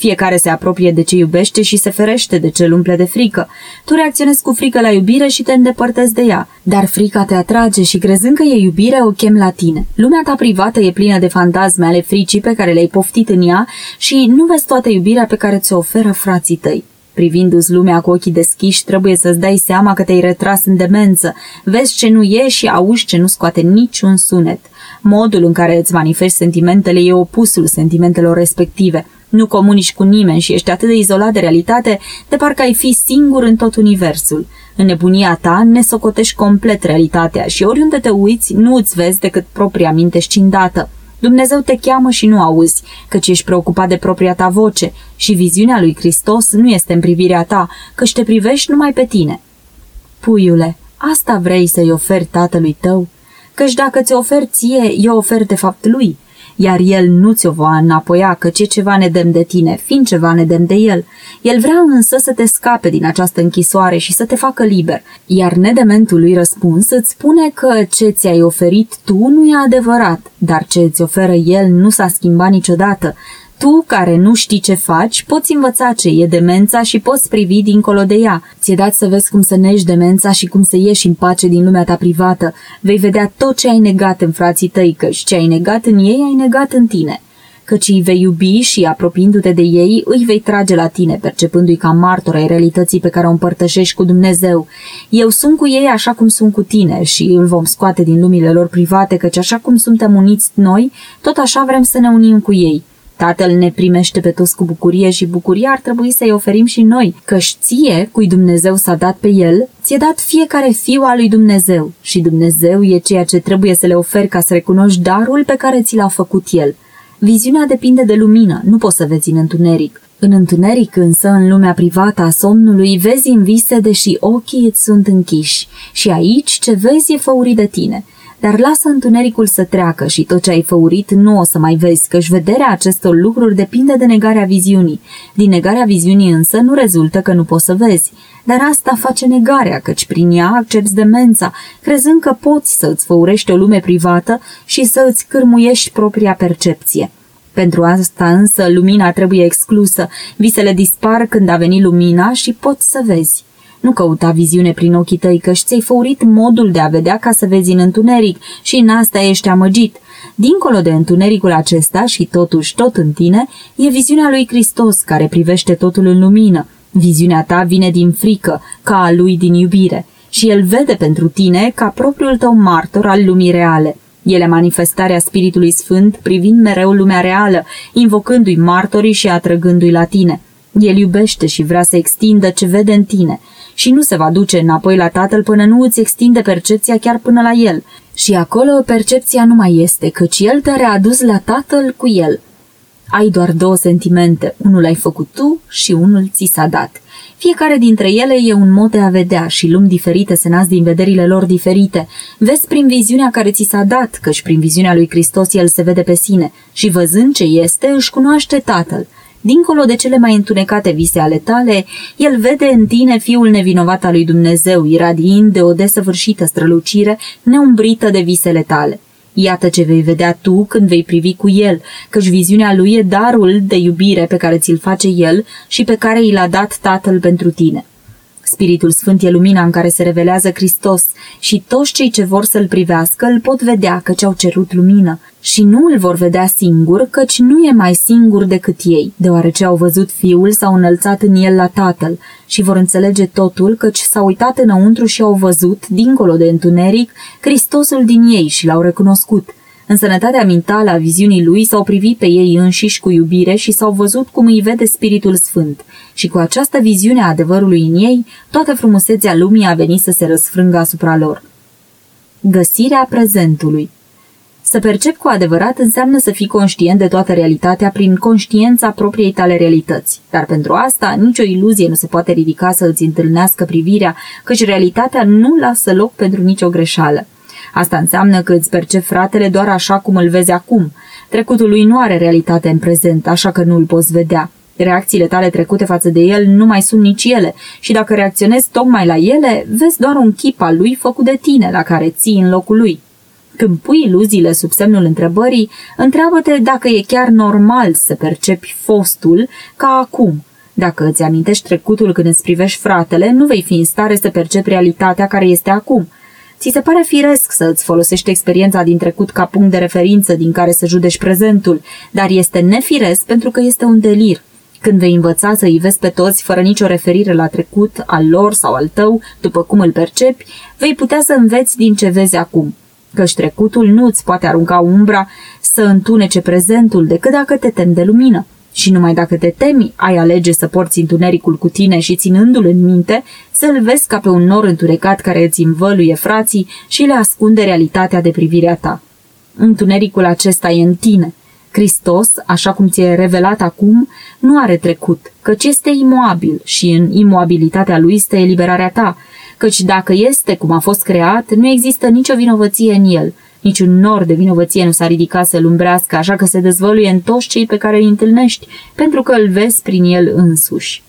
Fiecare se apropie de ce iubește și se ferește de ce îl umple de frică. Tu reacționezi cu frică la iubire și te îndepărtezi de ea, dar frica te atrage și crezând că e iubire, o chem la tine. Lumea ta privată e plină de fantasme ale fricii pe care le-ai poftit în ea și nu vezi toată iubirea pe care ți-o oferă frații tăi. Privindu-ți lumea cu ochii deschiși, trebuie să-ți dai seama că te-ai retras în demență. Vezi ce nu e și auzi ce nu scoate niciun sunet. Modul în care îți manifesti sentimentele e opusul sentimentelor respective. Nu comunici cu nimeni și ești atât de izolat de realitate, de parcă ai fi singur în tot universul. În nebunia ta ne socotești complet realitatea și oriunde te uiți, nu îți vezi decât propria minte scindată. Dumnezeu te cheamă și nu auzi, căci ești preocupat de propria ta voce și viziunea lui Hristos nu este în privirea ta, căci te privești numai pe tine. Puiule, asta vrei să-i oferi tatălui tău? Căci dacă ți oferi ție, eu ofer de fapt lui – iar el nu ți-o va înapoia că ce ceva nedem de tine, fiind ceva nedem de el. El vrea însă să te scape din această închisoare și să te facă liber, iar nedementul lui răspuns îți spune că ce ți-ai oferit tu nu e adevărat, dar ce îți oferă el nu s-a schimbat niciodată, tu, care nu știi ce faci, poți învăța ce e demența și poți privi dincolo de ea. Ți-e dat să vezi cum să nești demența și cum să ieși în pace din lumea ta privată. Vei vedea tot ce ai negat în frații tăi, căci ce ai negat în ei, ai negat în tine căci îi vei iubi și, apropiindu-te de ei, îi vei trage la tine, percepându-i ca martor ai realității pe care o împărtășești cu Dumnezeu. Eu sunt cu ei așa cum sunt cu tine și îl vom scoate din lumile lor private, căci așa cum suntem uniți noi, tot așa vrem să ne unim cu ei. Tatăl ne primește pe toți cu bucurie și bucuria ar trebui să-i oferim și noi, căci ție, cui Dumnezeu s-a dat pe el, ți-e dat fiecare fiu al lui Dumnezeu și Dumnezeu e ceea ce trebuie să le oferi ca să recunoști darul pe care ți l-a făcut el. Viziunea depinde de lumină, nu poți să vezi în întuneric. În întuneric însă, în lumea privată a somnului, vezi în vise deși ochii îți sunt închiși și aici ce vezi e făurit de tine – dar lasă întunericul să treacă și tot ce ai făurit nu o să mai vezi, căci vederea acestor lucruri depinde de negarea viziunii. Din negarea viziunii însă nu rezultă că nu poți să vezi, dar asta face negarea, căci prin ea accepti demența, crezând că poți să îți făurești o lume privată și să îți cârmuiești propria percepție. Pentru asta însă lumina trebuie exclusă, visele dispar când a venit lumina și poți să vezi. Nu căuta viziune prin ochii tăi, că ți-ai făurit modul de a vedea ca să vezi în întuneric și în asta ești amăgit. Dincolo de întunericul acesta și totuși tot în tine, e viziunea lui Hristos care privește totul în lumină. Viziunea ta vine din frică, ca a lui din iubire, și el vede pentru tine ca propriul tău martor al lumii reale. El e manifestarea Spiritului Sfânt privind mereu lumea reală, invocându-i martorii și atrăgându-i la tine. El iubește și vrea să extindă ce vede în tine și nu se va duce înapoi la tatăl până nu îți extinde percepția chiar până la el. Și acolo percepția nu mai este, căci el te-a readus la tatăl cu el. Ai doar două sentimente, unul ai făcut tu și unul ți s-a dat. Fiecare dintre ele e un mod de a vedea și lumi diferite se nasc din vederile lor diferite. Vezi prin viziunea care ți s-a dat, căci prin viziunea lui Hristos el se vede pe sine și văzând ce este, își cunoaște tatăl. Dincolo de cele mai întunecate vise ale tale, el vede în tine fiul nevinovat al lui Dumnezeu, iradiind de o desăvârșită strălucire, neumbrită de visele tale. Iată ce vei vedea tu când vei privi cu el, căci viziunea lui e darul de iubire pe care ți-l face el și pe care i l-a dat tatăl pentru tine. Spiritul Sfânt e lumina în care se revelează Hristos și toți cei ce vor să-L privească îl pot vedea căci au cerut lumină. Și nu îl vor vedea singur căci nu e mai singur decât ei, deoarece au văzut Fiul, s-au înălțat în el la Tatăl și vor înțelege totul căci s-au uitat înăuntru și au văzut, dincolo de întuneric, Hristosul din ei și l-au recunoscut – în sănătatea mentală a viziunii lui s-au privit pe ei înșiși cu iubire și s-au văzut cum îi vede Spiritul Sfânt. Și cu această viziune a adevărului în ei, toată frumusețea lumii a venit să se răsfrângă asupra lor. Găsirea prezentului să percep cu adevărat înseamnă să fii conștient de toată realitatea prin conștiența propriei tale realități. Dar pentru asta, nicio iluzie nu se poate ridica să îți întâlnească privirea, căci realitatea nu lasă loc pentru nicio greșeală. Asta înseamnă că îți percepi fratele doar așa cum îl vezi acum. Trecutul lui nu are realitate în prezent, așa că nu îl poți vedea. Reacțiile tale trecute față de el nu mai sunt nici ele și dacă reacționezi tocmai la ele, vezi doar un chip al lui făcut de tine la care ții în locul lui. Când pui iluziile sub semnul întrebării, întreabă-te dacă e chiar normal să percepi fostul ca acum. Dacă îți amintești trecutul când îți privești fratele, nu vei fi în stare să percepi realitatea care este acum – Ți se pare firesc să îți folosești experiența din trecut ca punct de referință din care să judești prezentul, dar este nefiresc pentru că este un delir. Când vei învăța să îi vezi pe toți fără nicio referire la trecut, al lor sau al tău, după cum îl percepi, vei putea să înveți din ce vezi acum. Căci trecutul nu îți poate arunca umbra să întunece prezentul decât dacă te temi de lumină. Și numai dacă te temi, ai alege să porți întunericul cu tine și ținându-l în minte, să-l vezi ca pe un nor întunecat care îți învăluie frații și le ascunde realitatea de privirea ta. Întunericul acesta e în tine. Hristos, așa cum ți-e revelat acum, nu are trecut, căci este imoabil și în imoabilitatea lui stă eliberarea ta, căci dacă este cum a fost creat, nu există nicio vinovăție în el – Niciun nor de vinovăție nu s-a ridicat să-l umbrească, așa că se dezvăluie în toți cei pe care îi întâlnești, pentru că îl vezi prin el însuși.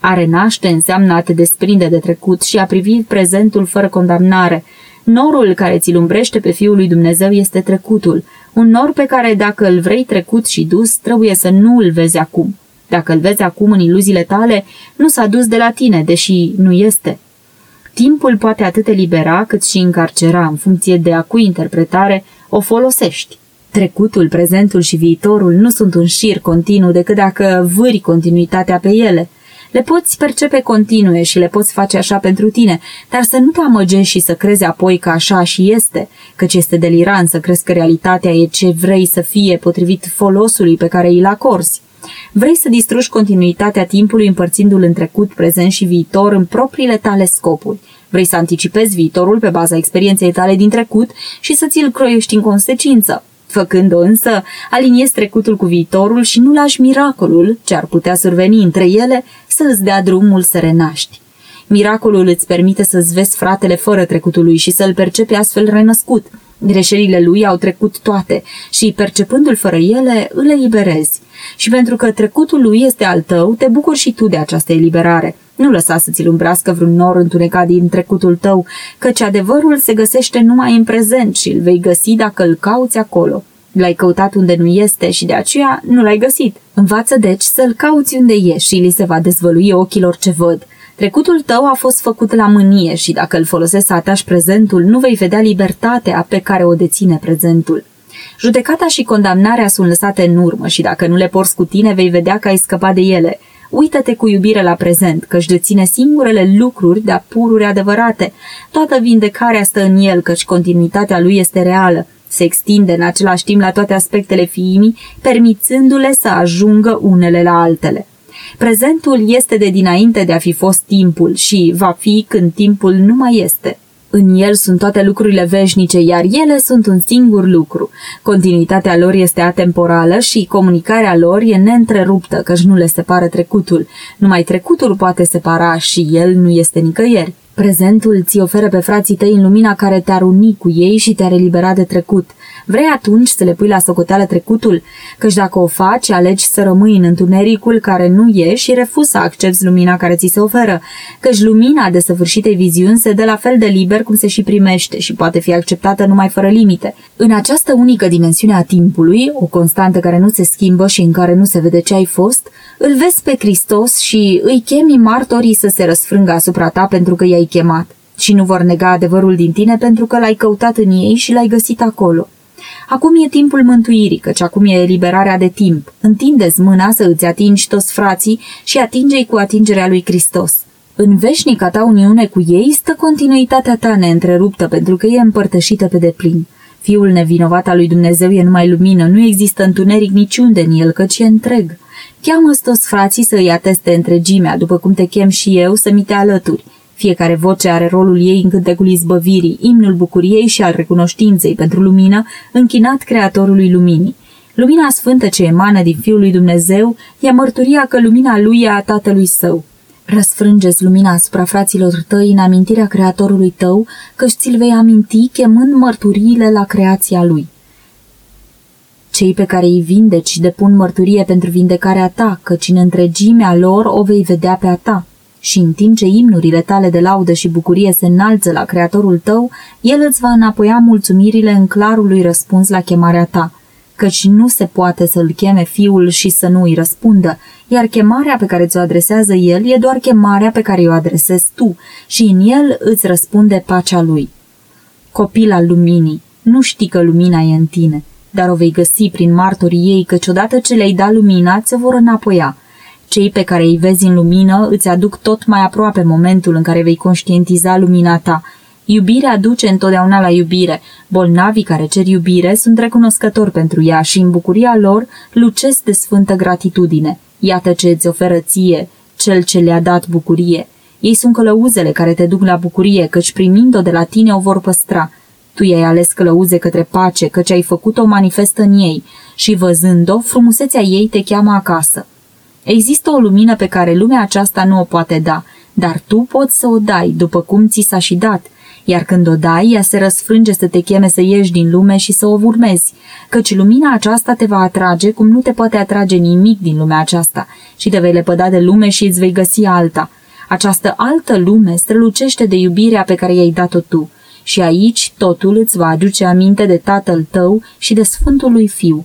A renaște înseamnă a te desprinde de trecut și a privi prezentul fără condamnare. Norul care ți-l umbrește pe Fiul lui Dumnezeu este trecutul, un nor pe care dacă îl vrei trecut și dus, trebuie să nu îl vezi acum. Dacă îl vezi acum în iluziile tale, nu s-a dus de la tine, deși nu este. Timpul poate atât elibera cât și încarcera în funcție de a cui interpretare o folosești. Trecutul, prezentul și viitorul nu sunt un șir continuu decât dacă vâri continuitatea pe ele. Le poți percepe continue și le poți face așa pentru tine, dar să nu te amăgești și să crezi apoi că așa și este, căci este delirant să crezi că realitatea e ce vrei să fie potrivit folosului pe care îl acorzi. Vrei să distrugi continuitatea timpului împărțindu-l în trecut, prezent și viitor în propriile tale scopuri. Vrei să anticipezi viitorul pe baza experienței tale din trecut și să ți-l croiești în consecință. Făcând-o însă, aliniezi trecutul cu viitorul și nu lași miracolul, ce ar putea surveni între ele, să îți dea drumul să renaști. Miracolul îți permite să-ți vezi fratele fără trecutului și să-l percepi astfel renăscut. Greșelile lui au trecut toate și, percepându-l fără ele, îl eliberezi. Și pentru că trecutul lui este al tău, te bucuri și tu de această eliberare. Nu lăsa să ți-l umbrească vreun nor întunecat din trecutul tău, căci adevărul se găsește numai în prezent și îl vei găsi dacă îl cauți acolo. L-ai căutat unde nu este și de aceea nu l-ai găsit. Învață deci să-l cauți unde e și li se va dezvălui ochilor ce văd. Trecutul tău a fost făcut la mânie și dacă îl folosești să atași prezentul, nu vei vedea libertatea pe care o deține prezentul. Judecata și condamnarea sunt lăsate în urmă și dacă nu le porți cu tine, vei vedea că ai scăpat de ele. Uită-te cu iubire la prezent, că își deține singurele lucruri de-a pururi adevărate. Toată vindecarea stă în el, căci continuitatea lui este reală. Se extinde în același timp la toate aspectele fiimii, permițându-le să ajungă unele la altele. Prezentul este de dinainte de a fi fost timpul și va fi când timpul nu mai este. În el sunt toate lucrurile veșnice, iar ele sunt un singur lucru. Continuitatea lor este atemporală și comunicarea lor e neîntreruptă, căci nu le separă trecutul. Numai trecutul poate separa și el nu este nicăieri. Prezentul ți oferă pe frații tăi în lumina care te-ar uni cu ei și te-ar elibera de trecut. Vrei atunci să le pui la socoteală trecutul? Căci dacă o faci, alegi să rămâi în întunericul care nu e și refuzi să accepti lumina care ți se oferă. Căci lumina de săvârșitei viziuni se dă la fel de liber cum se și primește și poate fi acceptată numai fără limite. În această unică dimensiune a timpului, o constantă care nu se schimbă și în care nu se vede ce ai fost, îl vezi pe Hristos și îi chemi martorii să se răsfrângă asupra ta pentru că i-ai chemat și nu vor nega adevărul din tine pentru că l-ai căutat în ei și l-ai găsit acolo. Acum e timpul mântuirii, căci acum e eliberarea de timp. Întindeți mâna să îți atingi toți frații și atinge-i cu atingerea lui Hristos. În veșnica ta uniune cu ei stă continuitatea ta neîntreruptă pentru că e împărtășită pe deplin. Fiul nevinovat al lui Dumnezeu e numai lumină, nu există întuneric niciunde în el, căci e întreg. Cheamă toți frații să îi ateste întregimea, după cum te chem și eu să mi te alături. Fiecare voce are rolul ei în cântecul izbăvirii, imnul bucuriei și al recunoștinței pentru lumină, închinat Creatorului Luminii. Lumina sfântă ce emană din Fiul lui Dumnezeu e mărturia că lumina lui e a Tatălui Său. Răsfrângeți lumina asupra fraților tăi în amintirea Creatorului tău, căci ți-l vei aminti chemând mărturiile la creația lui. Cei pe care îi vindeci depun mărturie pentru vindecarea ta, căci în întregimea lor o vei vedea pe a ta și în timp ce imnurile tale de laudă și bucurie se înalță la Creatorul tău, El îți va înapoia mulțumirile în clarul lui răspuns la chemarea ta, căci nu se poate să-l cheme fiul și să nu îi răspundă, iar chemarea pe care ți-o adresează el e doar chemarea pe care o adresezi tu și în el îți răspunde pacea lui. Copil al luminii, nu știi că lumina e în tine, dar o vei găsi prin martorii ei, căci odată ce le-ai dat lumina, ți vor înapoia – cei pe care îi vezi în lumină îți aduc tot mai aproape momentul în care vei conștientiza lumina ta. Iubirea duce întotdeauna la iubire. Bolnavii care cer iubire sunt recunoscători pentru ea și în bucuria lor lucesc de sfântă gratitudine. Iată ce îți oferă ție, cel ce le-a dat bucurie. Ei sunt călăuzele care te duc la bucurie, căci primind-o de la tine o vor păstra. Tu i-ai ales călăuze către pace, căci ai făcut-o manifestă în ei și văzând-o, frumusețea ei te cheamă acasă. Există o lumină pe care lumea aceasta nu o poate da, dar tu poți să o dai după cum ți s-a și dat, iar când o dai, ea se răsfrânge să te cheme să ieși din lume și să o urmezi, căci lumina aceasta te va atrage cum nu te poate atrage nimic din lumea aceasta și te vei lepăda de lume și îți vei găsi alta. Această altă lume strălucește de iubirea pe care i-ai dat-o tu și aici totul îți va aduce aminte de tatăl tău și de Sfântul lui Fiu.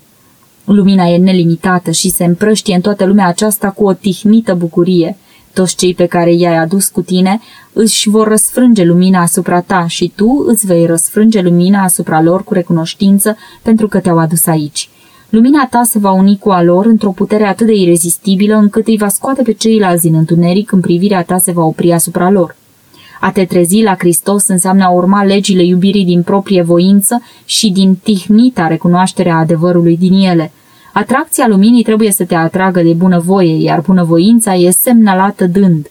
Lumina e nelimitată și se împrăștie în toată lumea aceasta cu o tihnită bucurie. Toți cei pe care i-ai adus cu tine își vor răsfrânge lumina asupra ta și tu îți vei răsfrânge lumina asupra lor cu recunoștință pentru că te-au adus aici. Lumina ta se va uni cu a lor într-o putere atât de irezistibilă încât îi va scoate pe ceilalți din întuneric când privirea ta se va opri asupra lor. A te trezi la Hristos înseamnă a urma legile iubirii din proprie voință și din tihnita recunoașterea adevărului din ele. Atracția luminii trebuie să te atragă de bunăvoie, iar bunăvoința e semnalată dând.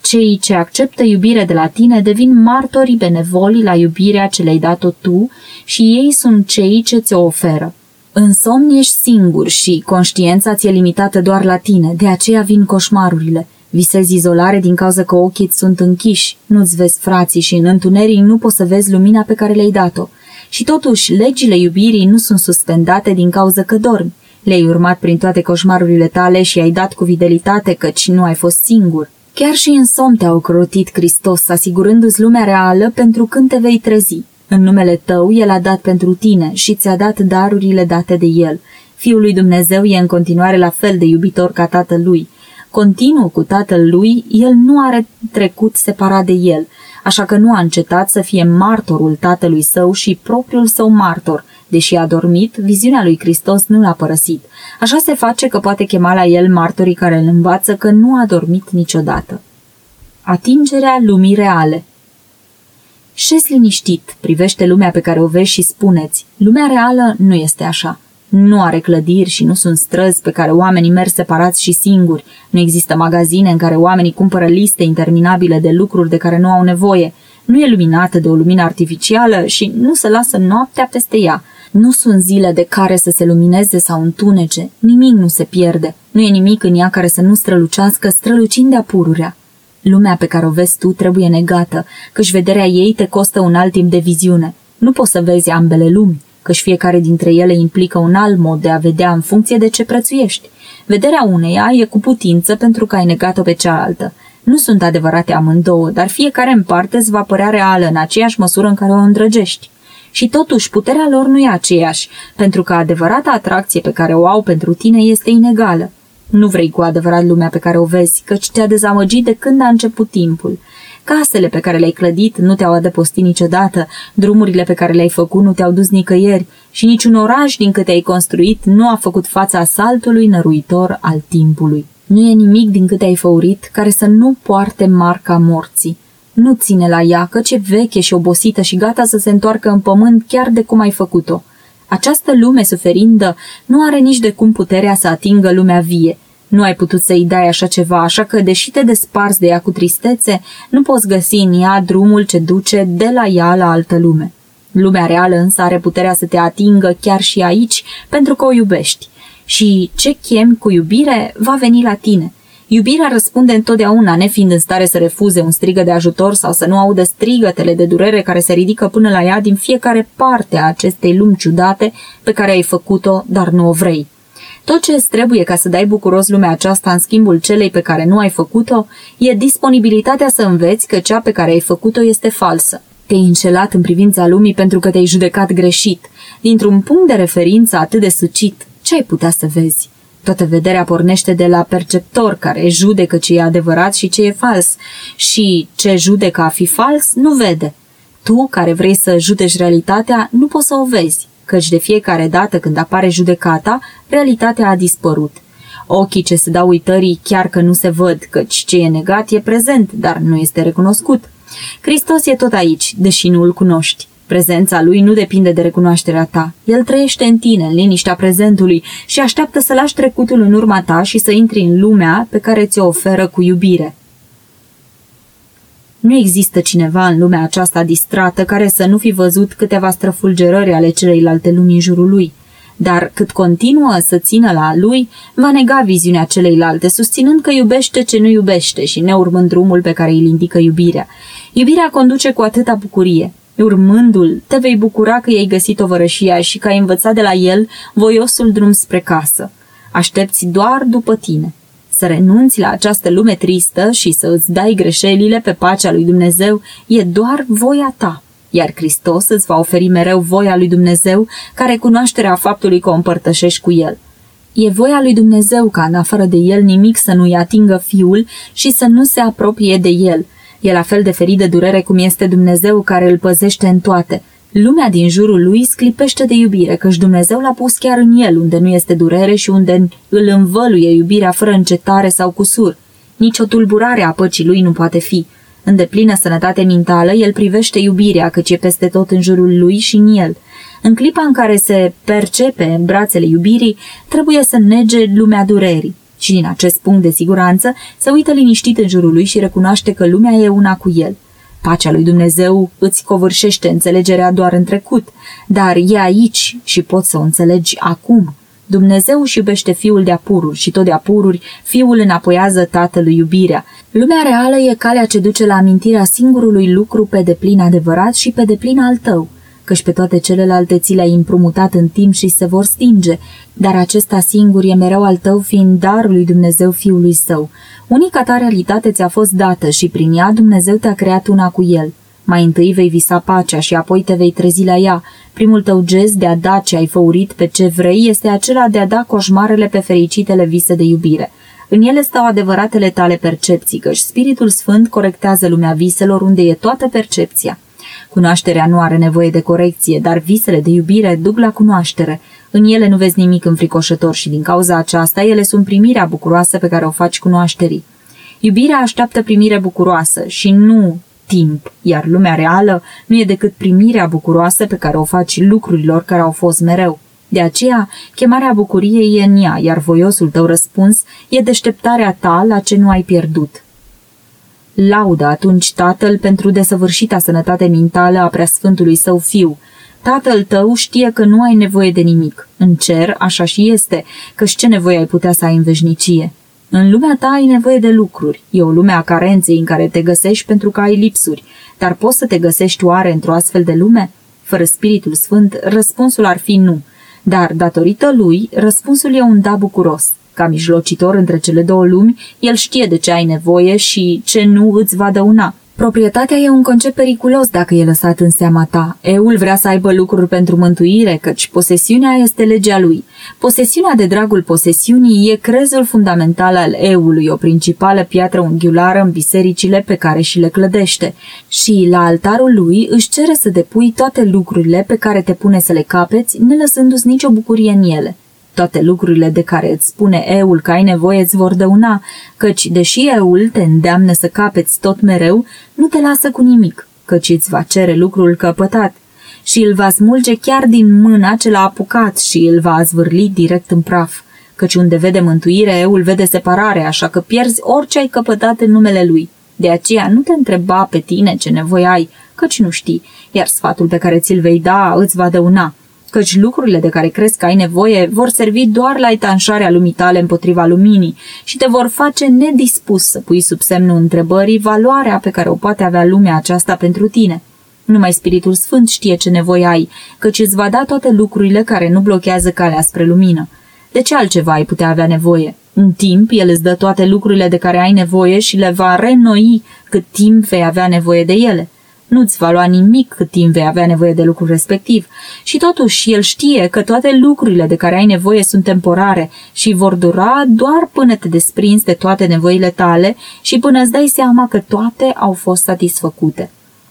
Cei ce acceptă iubire de la tine devin martorii benevoli la iubirea ce le-ai dat-o tu și ei sunt cei ce ți-o oferă. În somn ești singur și conștiința ți-e limitată doar la tine, de aceea vin coșmarurile – Visezi izolare din cauza că ochii sunt închiși, nu-ți vezi frații și în întuneric nu poți să vezi lumina pe care le-ai dat-o. Și totuși, legile iubirii nu sunt suspendate din cauza că dormi. Le-ai urmat prin toate coșmarurile tale și ai dat cu fidelitate căci nu ai fost singur. Chiar și în somn te-a ocrotit Hristos, asigurându-ți lumea reală pentru când te vei trezi. În numele tău, El a dat pentru tine și ți-a dat darurile date de El. Fiul lui Dumnezeu e în continuare la fel de iubitor ca tatăl lui continuu cu tatăl lui, el nu are trecut separat de el, așa că nu a încetat să fie martorul tatălui său și propriul său martor. Deși a dormit, viziunea lui Hristos nu l-a părăsit. Așa se face că poate chema la el martorii care îl învață că nu a dormit niciodată. Atingerea lumii reale Șezi liniștit, privește lumea pe care o vezi și spuneți, lumea reală nu este așa. Nu are clădiri și nu sunt străzi pe care oamenii merg separați și singuri. Nu există magazine în care oamenii cumpără liste interminabile de lucruri de care nu au nevoie. Nu e luminată de o lumină artificială și nu se lasă noaptea peste ea. Nu sunt zile de care să se lumineze sau întunece. Nimic nu se pierde. Nu e nimic în ea care să nu strălucească, strălucind de-a pururea. Lumea pe care o vezi tu trebuie negată, căci vederea ei te costă un alt timp de viziune. Nu poți să vezi ambele lumi. Căci fiecare dintre ele implică un alt mod de a vedea în funcție de ce prețuiești. Vederea uneia e cu putință pentru că ai negat-o pe cealaltă. Nu sunt adevărate amândouă, dar fiecare în parte îți va părea reală în aceeași măsură în care o îndrăgești. Și totuși, puterea lor nu e aceeași, pentru că adevărata atracție pe care o au pentru tine este inegală. Nu vrei cu adevărat lumea pe care o vezi, căci te-a dezamăgit de când a început timpul. Casele pe care le-ai clădit nu te-au adăpostit niciodată, drumurile pe care le-ai făcut nu te-au dus nicăieri și niciun oraș din câte ai construit nu a făcut fața asaltului năruitor al timpului. Nu e nimic din câte ai făurit care să nu poarte marca morții. Nu ține la ea, căci e veche și obosită și gata să se întoarcă în pământ chiar de cum ai făcut-o. Această lume suferindă nu are nici de cum puterea să atingă lumea vie. Nu ai putut să-i dai așa ceva, așa că, deși te desparți de ea cu tristețe, nu poți găsi în ea drumul ce duce de la ea la altă lume. Lumea reală însă are puterea să te atingă chiar și aici, pentru că o iubești. Și ce chem cu iubire va veni la tine – Iubirea răspunde întotdeauna, nefiind în stare să refuze un strigă de ajutor sau să nu audă strigătele de durere care se ridică până la ea din fiecare parte a acestei lumi ciudate pe care ai făcut-o, dar nu o vrei. Tot ce îți trebuie ca să dai bucuros lumea aceasta în schimbul celei pe care nu ai făcut-o, e disponibilitatea să înveți că cea pe care ai făcut-o este falsă. Te-ai înșelat în privința lumii pentru că te-ai judecat greșit. Dintr-un punct de referință atât de sucit, ce ai putea să vezi? Toată vederea pornește de la perceptor care judecă ce e adevărat și ce e fals și ce judecă a fi fals nu vede. Tu, care vrei să judeci realitatea, nu poți să o vezi, căci de fiecare dată când apare judecata, realitatea a dispărut. Ochii ce se dau uitării chiar că nu se văd, căci ce e negat e prezent, dar nu este recunoscut. Hristos e tot aici, deși nu îl cunoști. Prezența lui nu depinde de recunoașterea ta. El trăiește în tine, în liniștea prezentului și așteaptă să lași trecutul în urma ta și să intri în lumea pe care ți-o oferă cu iubire. Nu există cineva în lumea aceasta distrată care să nu fi văzut câteva străfulgerări ale celeilalte lumi în jurul lui, dar cât continuă să țină la lui, va nega viziunea celeilalte, susținând că iubește ce nu iubește și neurmând drumul pe care îl indică iubirea. Iubirea conduce cu atâta bucurie. Urmându-l, te vei bucura că i-ai găsit vărășia și că ai învățat de la el voiosul drum spre casă. Aștepți doar după tine. Să renunți la această lume tristă și să îți dai greșelile pe pacea lui Dumnezeu e doar voia ta iar Hristos îți va oferi mereu voia lui Dumnezeu ca recunoașterea faptului că o împărtășești cu El. E voia lui Dumnezeu ca în afară de El nimic să nu-i atingă Fiul și să nu se apropie de El – E la fel de ferit de durere cum este Dumnezeu care îl păzește în toate. Lumea din jurul lui sclipește de iubire, căci Dumnezeu l-a pus chiar în el, unde nu este durere și unde îl învăluie iubirea fără încetare sau cusur. Nici o tulburare a păcii lui nu poate fi. În deplină sănătate mentală, el privește iubirea, căci e peste tot în jurul lui și în el. În clipa în care se percepe în brațele iubirii, trebuie să nege lumea durerii și din acest punct de siguranță se uită liniștit în jurul lui și recunoaște că lumea e una cu el. Pacea lui Dumnezeu îți covârșește înțelegerea doar în trecut, dar e aici și poți să o înțelegi acum. Dumnezeu își iubește fiul de apururi și tot de apururi fiul înapoiază tatălui iubirea. Lumea reală e calea ce duce la amintirea singurului lucru pe deplin adevărat și pe deplin al tău – căci pe toate celelalte ți le-ai împrumutat în timp și se vor stinge, dar acesta singur e mereu al tău fiind darul lui Dumnezeu Fiului Său. Unica ta realitate ți-a fost dată și prin ea Dumnezeu te-a creat una cu El. Mai întâi vei visa pacea și apoi te vei trezi la ea. Primul tău gest de a da ce ai făurit pe ce vrei este acela de a da coșmarele pe fericitele vise de iubire. În ele stau adevăratele tale percepții, căci Spiritul Sfânt corectează lumea viselor unde e toată percepția. Cunoașterea nu are nevoie de corecție, dar visele de iubire duc la cunoaștere. În ele nu vezi nimic înfricoșător și din cauza aceasta ele sunt primirea bucuroasă pe care o faci cunoașterii. Iubirea așteaptă primire bucuroasă și nu timp, iar lumea reală nu e decât primirea bucuroasă pe care o faci lucrurilor care au fost mereu. De aceea, chemarea bucuriei e în ea, iar voiosul tău răspuns e deșteptarea ta la ce nu ai pierdut. Laudă atunci tatăl pentru desăvârșita sănătate mentală a preasfântului său fiu. Tatăl tău știe că nu ai nevoie de nimic. În cer așa și este, căci ce nevoie ai putea să ai în veșnicie? În lumea ta ai nevoie de lucruri. E o lume a carenței în care te găsești pentru că ai lipsuri. Dar poți să te găsești oare într-o astfel de lume? Fără Spiritul Sfânt, răspunsul ar fi nu, dar, datorită lui, răspunsul e un da bucuros. Ca mijlocitor între cele două lumi, el știe de ce ai nevoie și ce nu îți va dăuna. Proprietatea e un concept periculos dacă e lăsat în seama ta. Eul vrea să aibă lucruri pentru mântuire, căci posesiunea este legea lui. Posesiunea de dragul posesiunii e crezul fundamental al eului, o principală piatră unghiulară în bisericile pe care și le clădește. Și la altarul lui își cere să depui toate lucrurile pe care te pune să le capeți, ne lăsându-ți nicio bucurie în ele. Toate lucrurile de care îți spune eul că ai nevoie îți vor dăuna, căci, deși eul te îndeamnă să capeți tot mereu, nu te lasă cu nimic, căci îți va cere lucrul căpătat și îl va smulge chiar din mâna ce l-a apucat și îl va zvârli direct în praf, căci unde vede mântuire, eul vede separare, așa că pierzi orice ai căpătat în numele lui. De aceea nu te întreba pe tine ce nevoie ai, căci nu știi, iar sfatul pe care ți-l vei da îți va dăuna căci lucrurile de care crezi că ai nevoie vor servi doar la etanșarea lumii tale împotriva luminii și te vor face nedispus să pui sub semnul întrebării valoarea pe care o poate avea lumea aceasta pentru tine. Numai Spiritul Sfânt știe ce nevoie ai, căci îți va da toate lucrurile care nu blochează calea spre lumină. De ce altceva ai putea avea nevoie? În timp, El îți dă toate lucrurile de care ai nevoie și le va renoi cât timp vei avea nevoie de ele – nu-ți va lua nimic cât timp vei avea nevoie de lucrul respectiv. Și totuși, el știe că toate lucrurile de care ai nevoie sunt temporare și vor dura doar până te desprinzi de toate nevoile tale și până îți dai seama că toate au fost satisfăcute.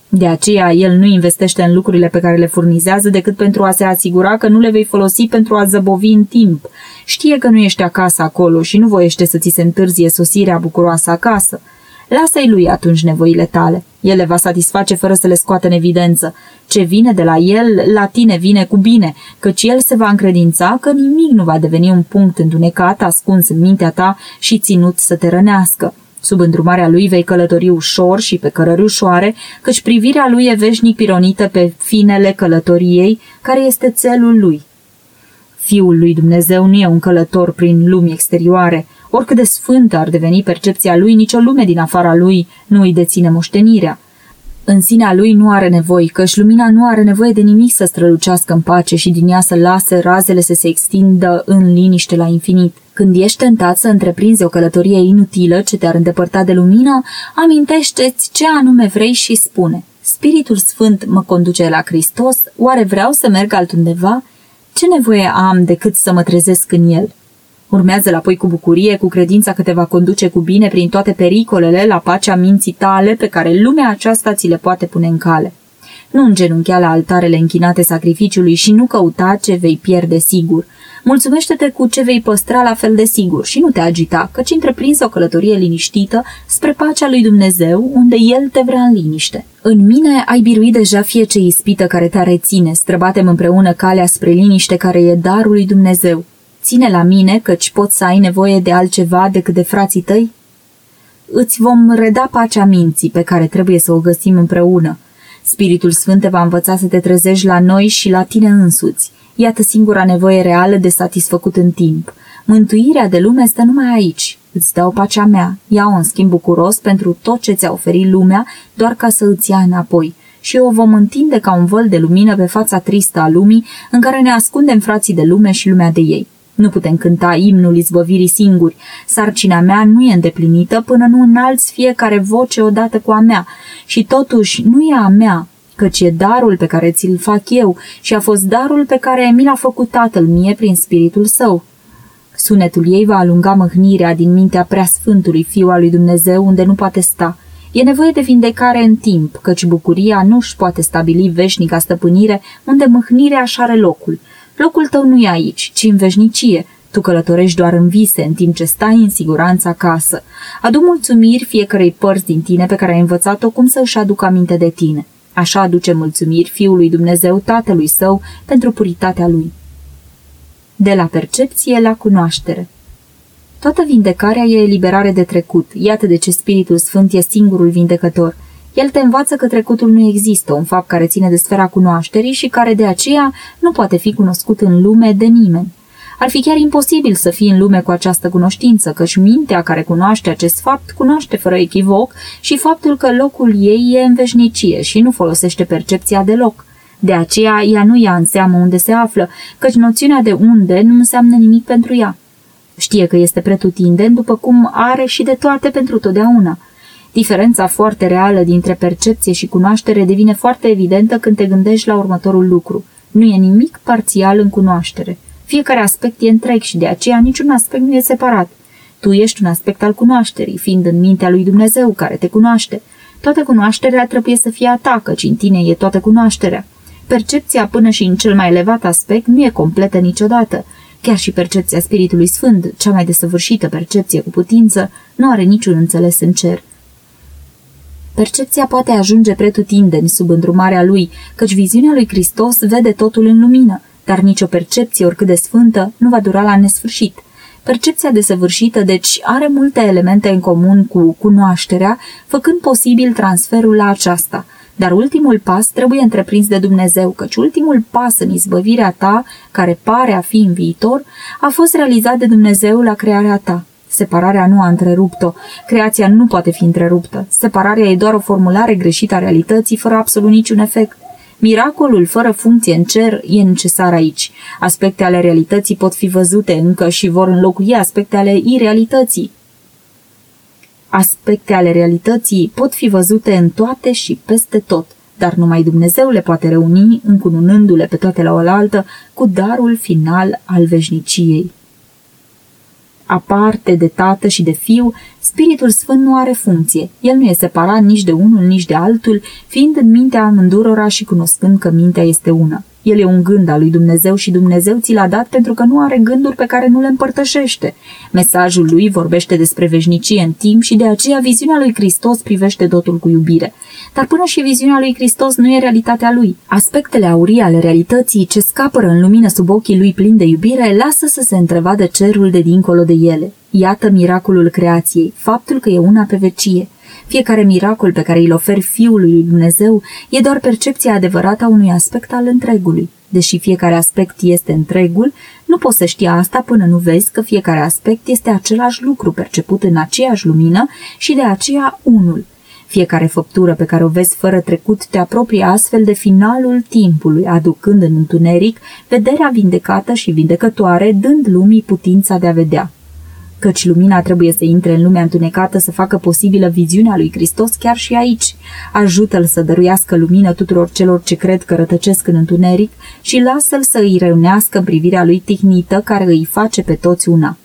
De aceea, el nu investește în lucrurile pe care le furnizează decât pentru a se asigura că nu le vei folosi pentru a zăbovi în timp. Știe că nu ești acasă acolo și nu voiește să ți se întârzie sosirea bucuroasă acasă. Lasă-i lui atunci nevoile tale. El le va satisface fără să le scoată în evidență. Ce vine de la el, la tine vine cu bine, căci el se va încredința că nimic nu va deveni un punct întunecat, ascuns în mintea ta și ținut să te rănească. Sub îndrumarea lui vei călători ușor și pe cărări ușoare, căci privirea lui e veșnic pironită pe finele călătoriei, care este țelul lui. Fiul lui Dumnezeu nu e un călător prin lumi exterioare, Oricât de sfântă ar deveni percepția lui, nicio lume din afara lui nu îi deține moștenirea. În sinea lui nu are nevoie, căci lumina nu are nevoie de nimic să strălucească în pace și din ea să lase razele să se extindă în liniște la infinit. Când ești tentat să întreprinzi o călătorie inutilă ce te-ar îndepărta de lumină, amintește-ți ce anume vrei și spune. Spiritul Sfânt mă conduce la Hristos, oare vreau să merg altundeva? Ce nevoie am decât să mă trezesc în el? Urmează apoi cu bucurie, cu credința că te va conduce cu bine prin toate pericolele la pacea minții tale pe care lumea aceasta ți le poate pune în cale. Nu îngenunchea la altarele închinate sacrificiului și nu căuta ce vei pierde sigur. Mulțumește-te cu ce vei păstra la fel de sigur și nu te agita, căci întreprinzi o călătorie liniștită spre pacea lui Dumnezeu, unde El te vrea în liniște. În mine ai biruit deja fie ce ispită care te reține, străbatem împreună calea spre liniște care e darul lui Dumnezeu. Ține la mine, căci poți să ai nevoie de altceva decât de frații tăi? Îți vom reda pacea minții pe care trebuie să o găsim împreună. Spiritul Sfânt te va învăța să te trezești la noi și la tine însuți. Iată singura nevoie reală de satisfăcut în timp. Mântuirea de lume stă numai aici. Îți dau pacea mea, ia-o în schimb bucuros pentru tot ce ți-a oferit lumea, doar ca să îți ia înapoi și o vom întinde ca un văl de lumină pe fața tristă a lumii în care ne ascundem frații de lume și lumea de ei. Nu putem cânta imnul izbăvirii singuri. Sarcina mea nu e îndeplinită până nu înalți fiecare voce odată cu a mea. Și totuși nu e a mea, căci e darul pe care ți-l fac eu și a fost darul pe care mi l-a făcut tatăl mie prin spiritul său. Sunetul ei va alunga mâhnirea din mintea preasfântului fiu al lui Dumnezeu unde nu poate sta. E nevoie de vindecare în timp, căci bucuria nu își poate stabili veșnica stăpânire unde mâhnirea așa are locul – Locul tău nu e aici, ci în veșnicie. Tu călătorești doar în vise, în timp ce stai în siguranță acasă. Adu mulțumiri fiecărei părți din tine pe care ai învățat-o cum să își aducă aminte de tine. Așa aduce mulțumiri Fiului Dumnezeu, Tatălui Său, pentru puritatea Lui. De la percepție la cunoaștere Toată vindecarea e eliberare de trecut. Iată de ce Spiritul Sfânt e singurul vindecător – el te învață că trecutul nu există, un fapt care ține de sfera cunoașterii și care de aceea nu poate fi cunoscut în lume de nimeni. Ar fi chiar imposibil să fii în lume cu această cunoștință, căci mintea care cunoaște acest fapt cunoaște fără echivoc și faptul că locul ei e în veșnicie și nu folosește percepția deloc. De aceea ea nu ia în seamă unde se află, căci noțiunea de unde nu înseamnă nimic pentru ea. Știe că este pretutindeni, după cum are și de toate pentru totdeauna. Diferența foarte reală dintre percepție și cunoaștere devine foarte evidentă când te gândești la următorul lucru. Nu e nimic parțial în cunoaștere. Fiecare aspect e întreg și de aceea niciun aspect nu e separat. Tu ești un aspect al cunoașterii, fiind în mintea lui Dumnezeu care te cunoaște. Toată cunoașterea trebuie să fie a ta, căci în tine e toată cunoașterea. Percepția până și în cel mai elevat aspect nu e completă niciodată. Chiar și percepția Spiritului Sfânt, cea mai desăvârșită percepție cu putință, nu are niciun înțeles în cer. Percepția poate ajunge pretutindeni sub îndrumarea lui, căci viziunea lui Hristos vede totul în lumină, dar nicio percepție, oricât de sfântă, nu va dura la nesfârșit. Percepția desăvârșită, deci, are multe elemente în comun cu cunoașterea, făcând posibil transferul la aceasta. Dar ultimul pas trebuie întreprins de Dumnezeu, căci ultimul pas în izbăvirea ta, care pare a fi în viitor, a fost realizat de Dumnezeu la crearea ta. Separarea nu a întrerupt-o. Creația nu poate fi întreruptă. Separarea e doar o formulare greșită a realității, fără absolut niciun efect. Miracolul fără funcție în cer e necesar aici. Aspecte ale realității pot fi văzute încă și vor înlocui aspecte ale irealității. Aspecte ale realității pot fi văzute în toate și peste tot, dar numai Dumnezeu le poate reuni, încununându-le pe toate la oaltă, cu darul final al veșniciei aparte de tată și de fiu, Spiritul Sfânt nu are funcție. El nu e separat nici de unul, nici de altul, fiind în mintea amândurora și cunoscând că mintea este una. El e un gând al lui Dumnezeu și Dumnezeu ți l-a dat pentru că nu are gânduri pe care nu le împărtășește. Mesajul lui vorbește despre veșnicie în timp și de aceea viziunea lui Hristos privește totul cu iubire. Dar până și viziunea lui Hristos nu e realitatea lui. Aspectele aurii ale realității ce scapără în lumină sub ochii lui plini de iubire lasă să se întrevadă cerul de dincolo de ele. Iată miracolul creației, faptul că e una pe vecie. Fiecare miracol pe care îl oferi Fiului lui Dumnezeu e doar percepția adevărată a unui aspect al întregului. Deși fiecare aspect este întregul, nu poți să știi asta până nu vezi că fiecare aspect este același lucru perceput în aceeași lumină și de aceea unul. Fiecare făptură pe care o vezi fără trecut te apropie astfel de finalul timpului, aducând în întuneric vederea vindecată și vindecătoare, dând lumii putința de a vedea căci lumina trebuie să intre în lumea întunecată să facă posibilă viziunea lui Hristos chiar și aici. Ajută-l să dăruiască lumină tuturor celor ce cred că rătăcesc în întuneric și lasă-l să îi reunească în privirea lui tihnită care îi face pe toți una.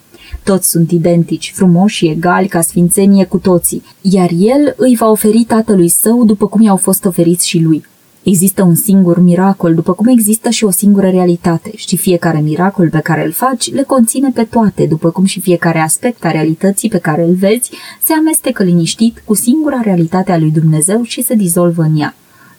Toți sunt identici, frumoși și egali ca sfințenie cu toții, iar el îi va oferi tatălui său după cum i-au fost oferiți și lui. Există un singur miracol, după cum există și o singură realitate, și fiecare miracol pe care îl faci le conține pe toate, după cum și fiecare aspect a realității pe care îl vezi se amestecă liniștit cu singura realitate a lui Dumnezeu și se dizolvă în ea.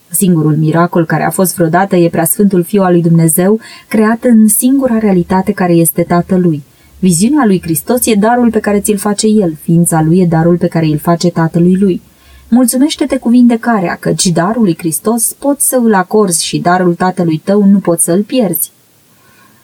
Singurul miracol care a fost vreodată e preasfântul Fiu al lui Dumnezeu, creat în singura realitate care este Tatălui. Viziunea lui Hristos e darul pe care ți-l face El, ființa lui e darul pe care îl face Tatălui lui. Mulțumește-te cu vindecarea, căci darul lui Hristos poți să îl acorzi și darul tatălui tău nu poți să îl pierzi.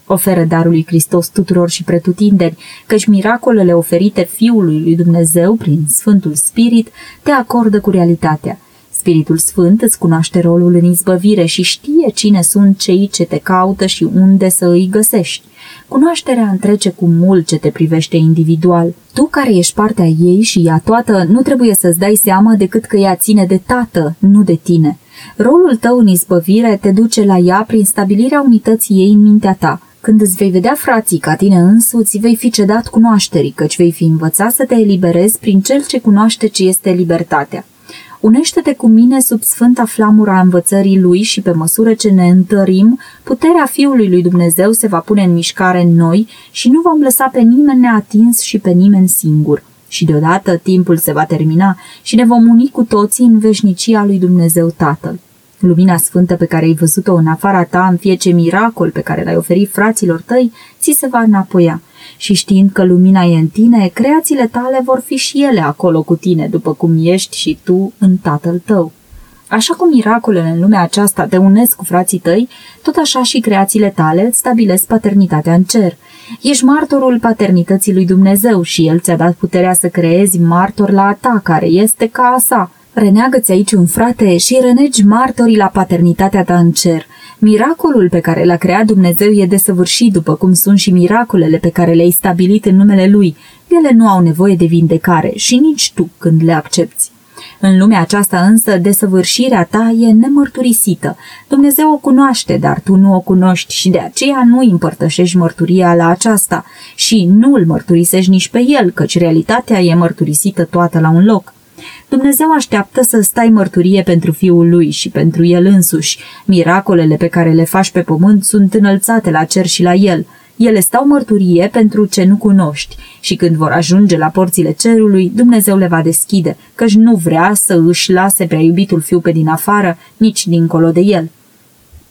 Oferă darul lui Hristos tuturor și pretutindeni, căci miracolele oferite Fiului lui Dumnezeu prin Sfântul Spirit te acordă cu realitatea. Spiritul Sfânt îți cunoaște rolul în izbăvire și știe cine sunt cei ce te caută și unde să îi găsești. Cunoașterea întrece cu mult ce te privește individual. Tu care ești partea ei și ea toată, nu trebuie să-ți dai seama decât că ea ține de tată, nu de tine. Rolul tău în izbăvire te duce la ea prin stabilirea unității ei în mintea ta. Când îți vei vedea frații ca tine însuți, vei fi cedat cunoașterii, căci vei fi învățat să te eliberezi prin cel ce cunoaște ce este libertatea. Unește-te cu mine sub sfânta flamura învățării lui și pe măsură ce ne întărim, puterea Fiului lui Dumnezeu se va pune în mișcare în noi și nu vom lăsa pe nimeni neatins și pe nimeni singur. Și deodată timpul se va termina și ne vom uni cu toții în veșnicia lui Dumnezeu Tatăl. Lumina sfântă pe care ai văzut-o în afara ta în fiecare miracol pe care l-ai oferit fraților tăi, ți se va înapoia. Și știind că lumina e în tine, creațiile tale vor fi și ele acolo cu tine, după cum ești și tu în tatăl tău. Așa cum miracolele în lumea aceasta te unesc cu frații tăi, tot așa și creațiile tale îți stabilesc paternitatea în cer. Ești martorul paternității lui Dumnezeu și El ți-a dat puterea să creezi martor la a ta, care este ca a sa. Reneagă-ți aici un frate și renegi martorii la paternitatea ta în cer. Miracolul pe care l-a creat Dumnezeu e desăvârșit, după cum sunt și miracolele pe care le-ai stabilit în numele Lui. Ele nu au nevoie de vindecare și nici tu când le accepti. În lumea aceasta însă, desăvârșirea ta e nemărturisită. Dumnezeu o cunoaște, dar tu nu o cunoști și de aceea nu îi împărtășești mărturia la aceasta și nu îl mărturisești nici pe el, căci realitatea e mărturisită toată la un loc. Dumnezeu așteaptă să stai mărturie pentru Fiul Lui și pentru El însuși. Miracolele pe care le faci pe pământ sunt înălțate la cer și la El. Ele stau mărturie pentru ce nu cunoști și când vor ajunge la porțile cerului, Dumnezeu le va deschide, căci nu vrea să își lase prea iubitul fiu pe din afară, nici dincolo de el.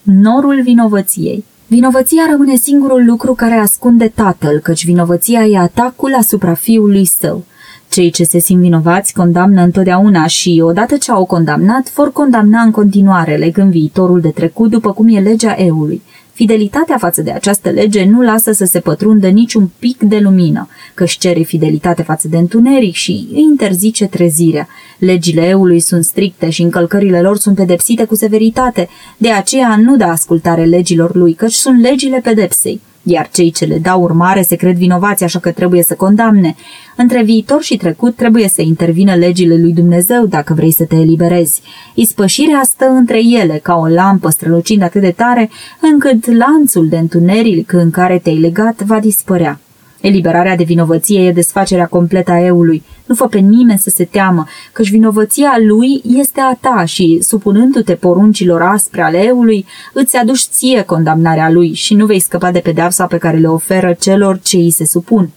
Norul vinovăției Vinovăția rămâne singurul lucru care ascunde tatăl, căci vinovăția e atacul asupra fiului său. Cei ce se simt vinovați condamnă întotdeauna și, odată ce au condamnat, vor condamna în continuare, legând viitorul de trecut după cum e legea eului. Fidelitatea față de această lege nu lasă să se pătrundă niciun pic de lumină, că-și cere fidelitate față de întuneric și îi interzice trezirea. Legile eului sunt stricte și încălcările lor sunt pedepsite cu severitate, de aceea nu dă ascultare legilor lui, căci sunt legile pedepsei iar cei ce le dau urmare se cred vinovați, așa că trebuie să condamne. Între viitor și trecut trebuie să intervină legile lui Dumnezeu dacă vrei să te eliberezi. Ispășirea stă între ele ca o lampă strălucind atât de tare încât lanțul de întuneric în care te-ai legat va dispărea. Eliberarea de vinovăție e desfacerea completă a eului. Nu fă pe nimeni să se teamă, căci vinovăția lui este a ta și, supunându-te poruncilor aspre ale eului, îți aduci ție condamnarea lui și nu vei scăpa de pedeapsa pe care le oferă celor ce îi se supun.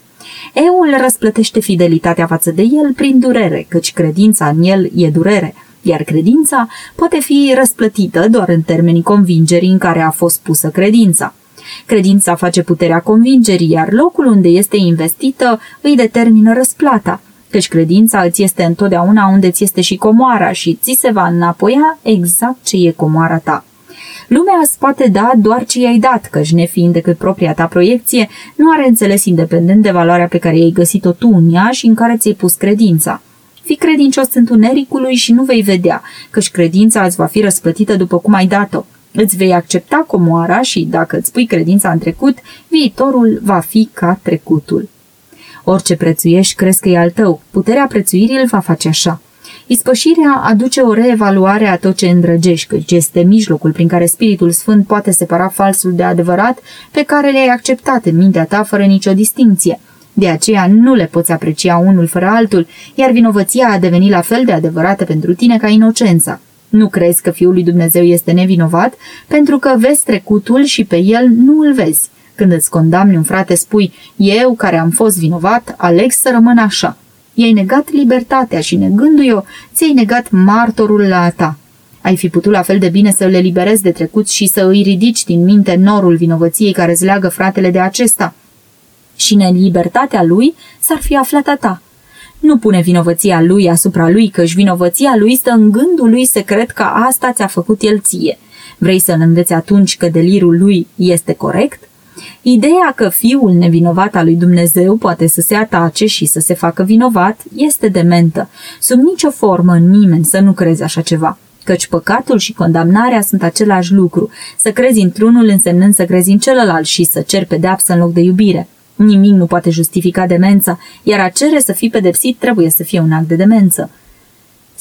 Eul răsplătește fidelitatea față de el prin durere, căci credința în el e durere, iar credința poate fi răsplătită doar în termenii convingerii în care a fost pusă credința. Credința face puterea convingerii, iar locul unde este investită îi determină răsplata, căci credința îți este întotdeauna unde ți este și comoara și ți se va înapoia exact ce e comoara ta. Lumea îți poate da doar ce i-ai dat, căci nefiind decât propria ta proiecție, nu are înțeles independent de valoarea pe care ai găsit-o tu în ea și în care ți-ai pus credința. Fii credincios întunericului și nu vei vedea, căci credința îți va fi răsplătită după cum ai dat-o. Îți vei accepta comoara și, dacă îți pui credința în trecut, viitorul va fi ca trecutul. Orice prețuiești, crezi că e al tău. Puterea prețuirii îl va face așa. Ispășirea aduce o reevaluare a tot ce îndrăgești, căci este mijlocul prin care Spiritul Sfânt poate separa falsul de adevărat pe care le-ai acceptat în mintea ta fără nicio distinție. De aceea nu le poți aprecia unul fără altul, iar vinovăția a devenit la fel de adevărată pentru tine ca inocența. Nu crezi că Fiul lui Dumnezeu este nevinovat pentru că vezi trecutul și pe el nu îl vezi. Când îți condamni un frate, spui, eu care am fost vinovat, aleg să rămân așa. I-ai negat libertatea și negându-i o, ți-ai negat martorul la ta. Ai fi putut la fel de bine să le liberezi de trecut și să îi ridici din minte norul vinovăției care îți leagă fratele de acesta. Și în libertatea lui s-ar fi aflat a ta. Nu pune vinovăția lui asupra lui, căci vinovăția lui stă în gândul lui secret că asta ți-a făcut el ție. Vrei să-l înveți atunci că delirul lui este corect? Ideea că fiul nevinovat al lui Dumnezeu poate să se atace și să se facă vinovat este dementă. Sub nicio formă nimeni să nu crezi așa ceva căci păcatul și condamnarea sunt același lucru. Să crezi într-unul însemnând să crezi în celălalt și să ceri pedeapsă în loc de iubire. Nimic nu poate justifica demența, iar a cere să fii pedepsit trebuie să fie un act de demență.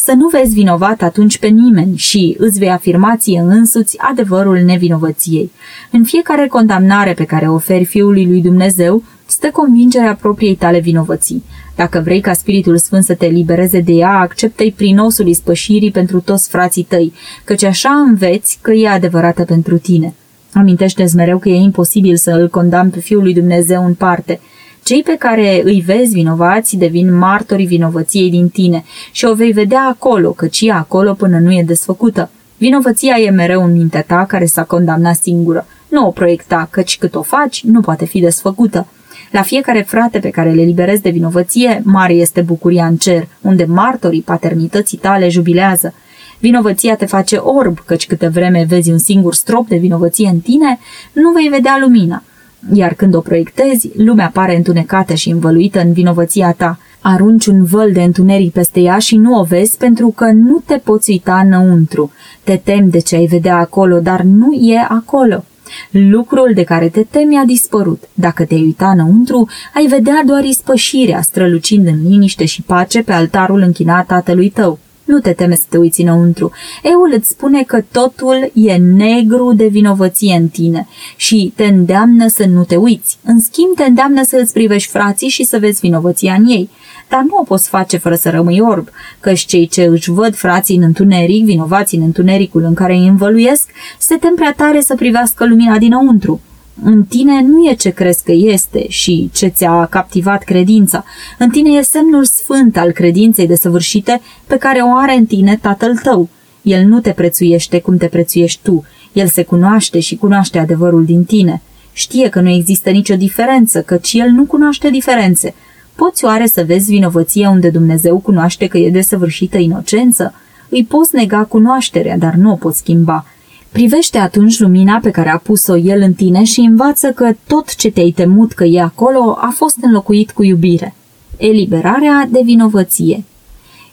Să nu vezi vinovat atunci pe nimeni și îți vei afirma ție însuți adevărul nevinovăției. În fiecare condamnare pe care o oferi Fiului lui Dumnezeu, stă convingerea propriei tale vinovății. Dacă vrei ca Spiritul Sfânt să te libereze de ea, acceptă-i prin osul ispășirii pentru toți frații tăi, căci așa înveți că e adevărată pentru tine. Amintește-ți mereu că e imposibil să îl condamn pe Fiul lui Dumnezeu în parte. Cei pe care îi vezi vinovați devin martorii vinovăției din tine și o vei vedea acolo, căci e acolo până nu e desfăcută. Vinovăția e mereu în mintea ta care s-a condamnat singură. Nu o proiecta, căci cât o faci, nu poate fi desfăcută. La fiecare frate pe care le liberezi de vinovăție, mare este bucuria în cer, unde martorii paternității tale jubilează. Vinovăția te face orb, căci câte vreme vezi un singur strop de vinovăție în tine, nu vei vedea lumina. Iar când o proiectezi, lumea pare întunecată și învăluită în vinovăția ta, Arunci un văl de întuneric peste ea și nu o vezi pentru că nu te poți uita înăuntru. Te temi de ce ai vedea acolo, dar nu e acolo. Lucrul de care te temi a dispărut. Dacă te-ai uita înăuntru, ai vedea doar ispășirea, strălucind în liniște și pace pe altarul închinat tatălui tău. Nu te teme să te uiți înăuntru. Eul îți spune că totul e negru de vinovăție în tine și te îndeamnă să nu te uiți. În schimb, te îndeamnă să îți privești frații și să vezi vinovăția în ei. Dar nu o poți face fără să rămâi orb, căci cei ce își văd frații în întuneric, vinovații în întunericul în care îi învăluiesc, se tem prea tare să privească lumina dinăuntru. În tine nu e ce crezi că este și ce ți-a captivat credința. În tine e semnul sfânt al credinței desăvârșite pe care o are în tine tatăl tău. El nu te prețuiește cum te prețuiești tu. El se cunoaște și cunoaște adevărul din tine. Știe că nu există nicio diferență, căci el nu cunoaște diferențe. Poți oare să vezi vinovăția unde Dumnezeu cunoaște că e desăvârșită inocență? Îi poți nega cunoașterea, dar nu o poți schimba. Privește atunci lumina pe care a pus-o el în tine și învață că tot ce te-ai temut că e acolo a fost înlocuit cu iubire. Eliberarea de vinovăție.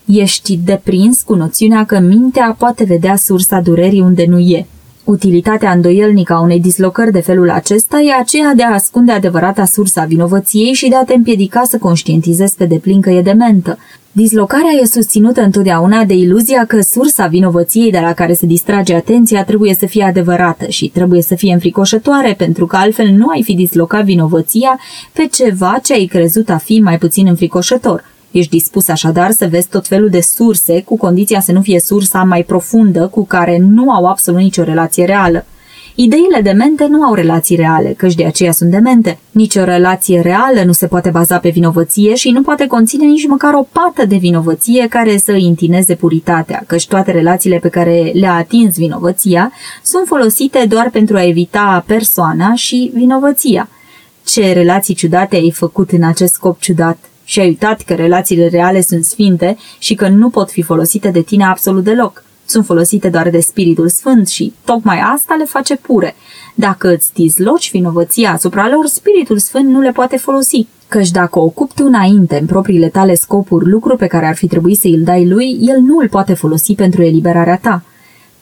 Ești deprins cu noțiunea că mintea poate vedea sursa durerii unde nu e. Utilitatea îndoielnică a unei dislocări de felul acesta e aceea de a ascunde adevărata sursa vinovăției și de a te împiedica să conștientizezi pe deplin că e dementă. Dislocarea e susținută întotdeauna de iluzia că sursa vinovăției de la care se distrage atenția trebuie să fie adevărată și trebuie să fie înfricoșătoare, pentru că altfel nu ai fi dislocat vinovăția pe ceva ce ai crezut a fi mai puțin înfricoșător. Ești dispus așadar să vezi tot felul de surse, cu condiția să nu fie sursa mai profundă, cu care nu au absolut nicio relație reală. Ideile demente nu au relații reale, căci de aceea sunt demente. Nici o relație reală nu se poate baza pe vinovăție și nu poate conține nici măcar o pată de vinovăție care să intineze puritatea, căci toate relațiile pe care le-a atins vinovăția sunt folosite doar pentru a evita persoana și vinovăția. Ce relații ciudate ai făcut în acest scop ciudat? și ai uitat că relațiile reale sunt sfinte și că nu pot fi folosite de tine absolut deloc. Sunt folosite doar de Spiritul Sfânt și tocmai asta le face pure. Dacă îți dizloci vinovăția asupra lor, Spiritul Sfânt nu le poate folosi. Căci dacă ocupi tu înainte în propriile tale scopuri lucru pe care ar fi trebuit să îl dai lui, el nu îl poate folosi pentru eliberarea ta.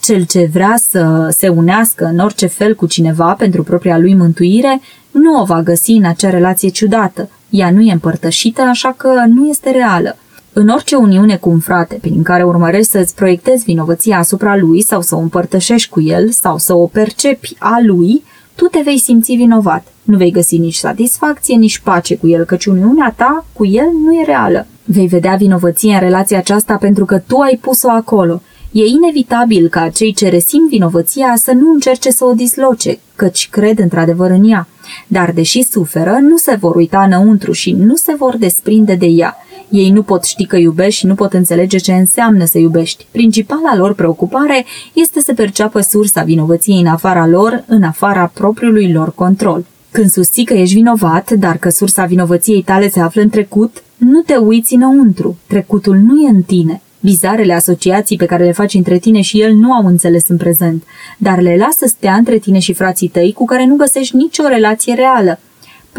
Cel ce vrea să se unească în orice fel cu cineva pentru propria lui mântuire, nu o va găsi în acea relație ciudată. Ea nu e împărtășită, așa că nu este reală. În orice uniune cu un frate prin care urmărești să-ți proiectezi vinovăția asupra lui sau să o împărtășești cu el sau să o percepi a lui, tu te vei simți vinovat. Nu vei găsi nici satisfacție, nici pace cu el, căci uniunea ta cu el nu e reală. Vei vedea vinovăție în relația aceasta pentru că tu ai pus-o acolo. E inevitabil ca cei ce resimt vinovăția să nu încerce să o disloce, căci cred într-adevăr în ea. Dar deși suferă, nu se vor uita înăuntru și nu se vor desprinde de ea. Ei nu pot ști că iubești și nu pot înțelege ce înseamnă să iubești. Principala lor preocupare este să perceapă sursa vinovăției în afara lor, în afara propriului lor control. Când susții că ești vinovat, dar că sursa vinovăției tale se află în trecut, nu te uiți înăuntru. Trecutul nu e în tine. Bizarele asociații pe care le faci între tine și el nu au înțeles în prezent, dar le lasă stea între tine și frații tăi cu care nu găsești nicio relație reală.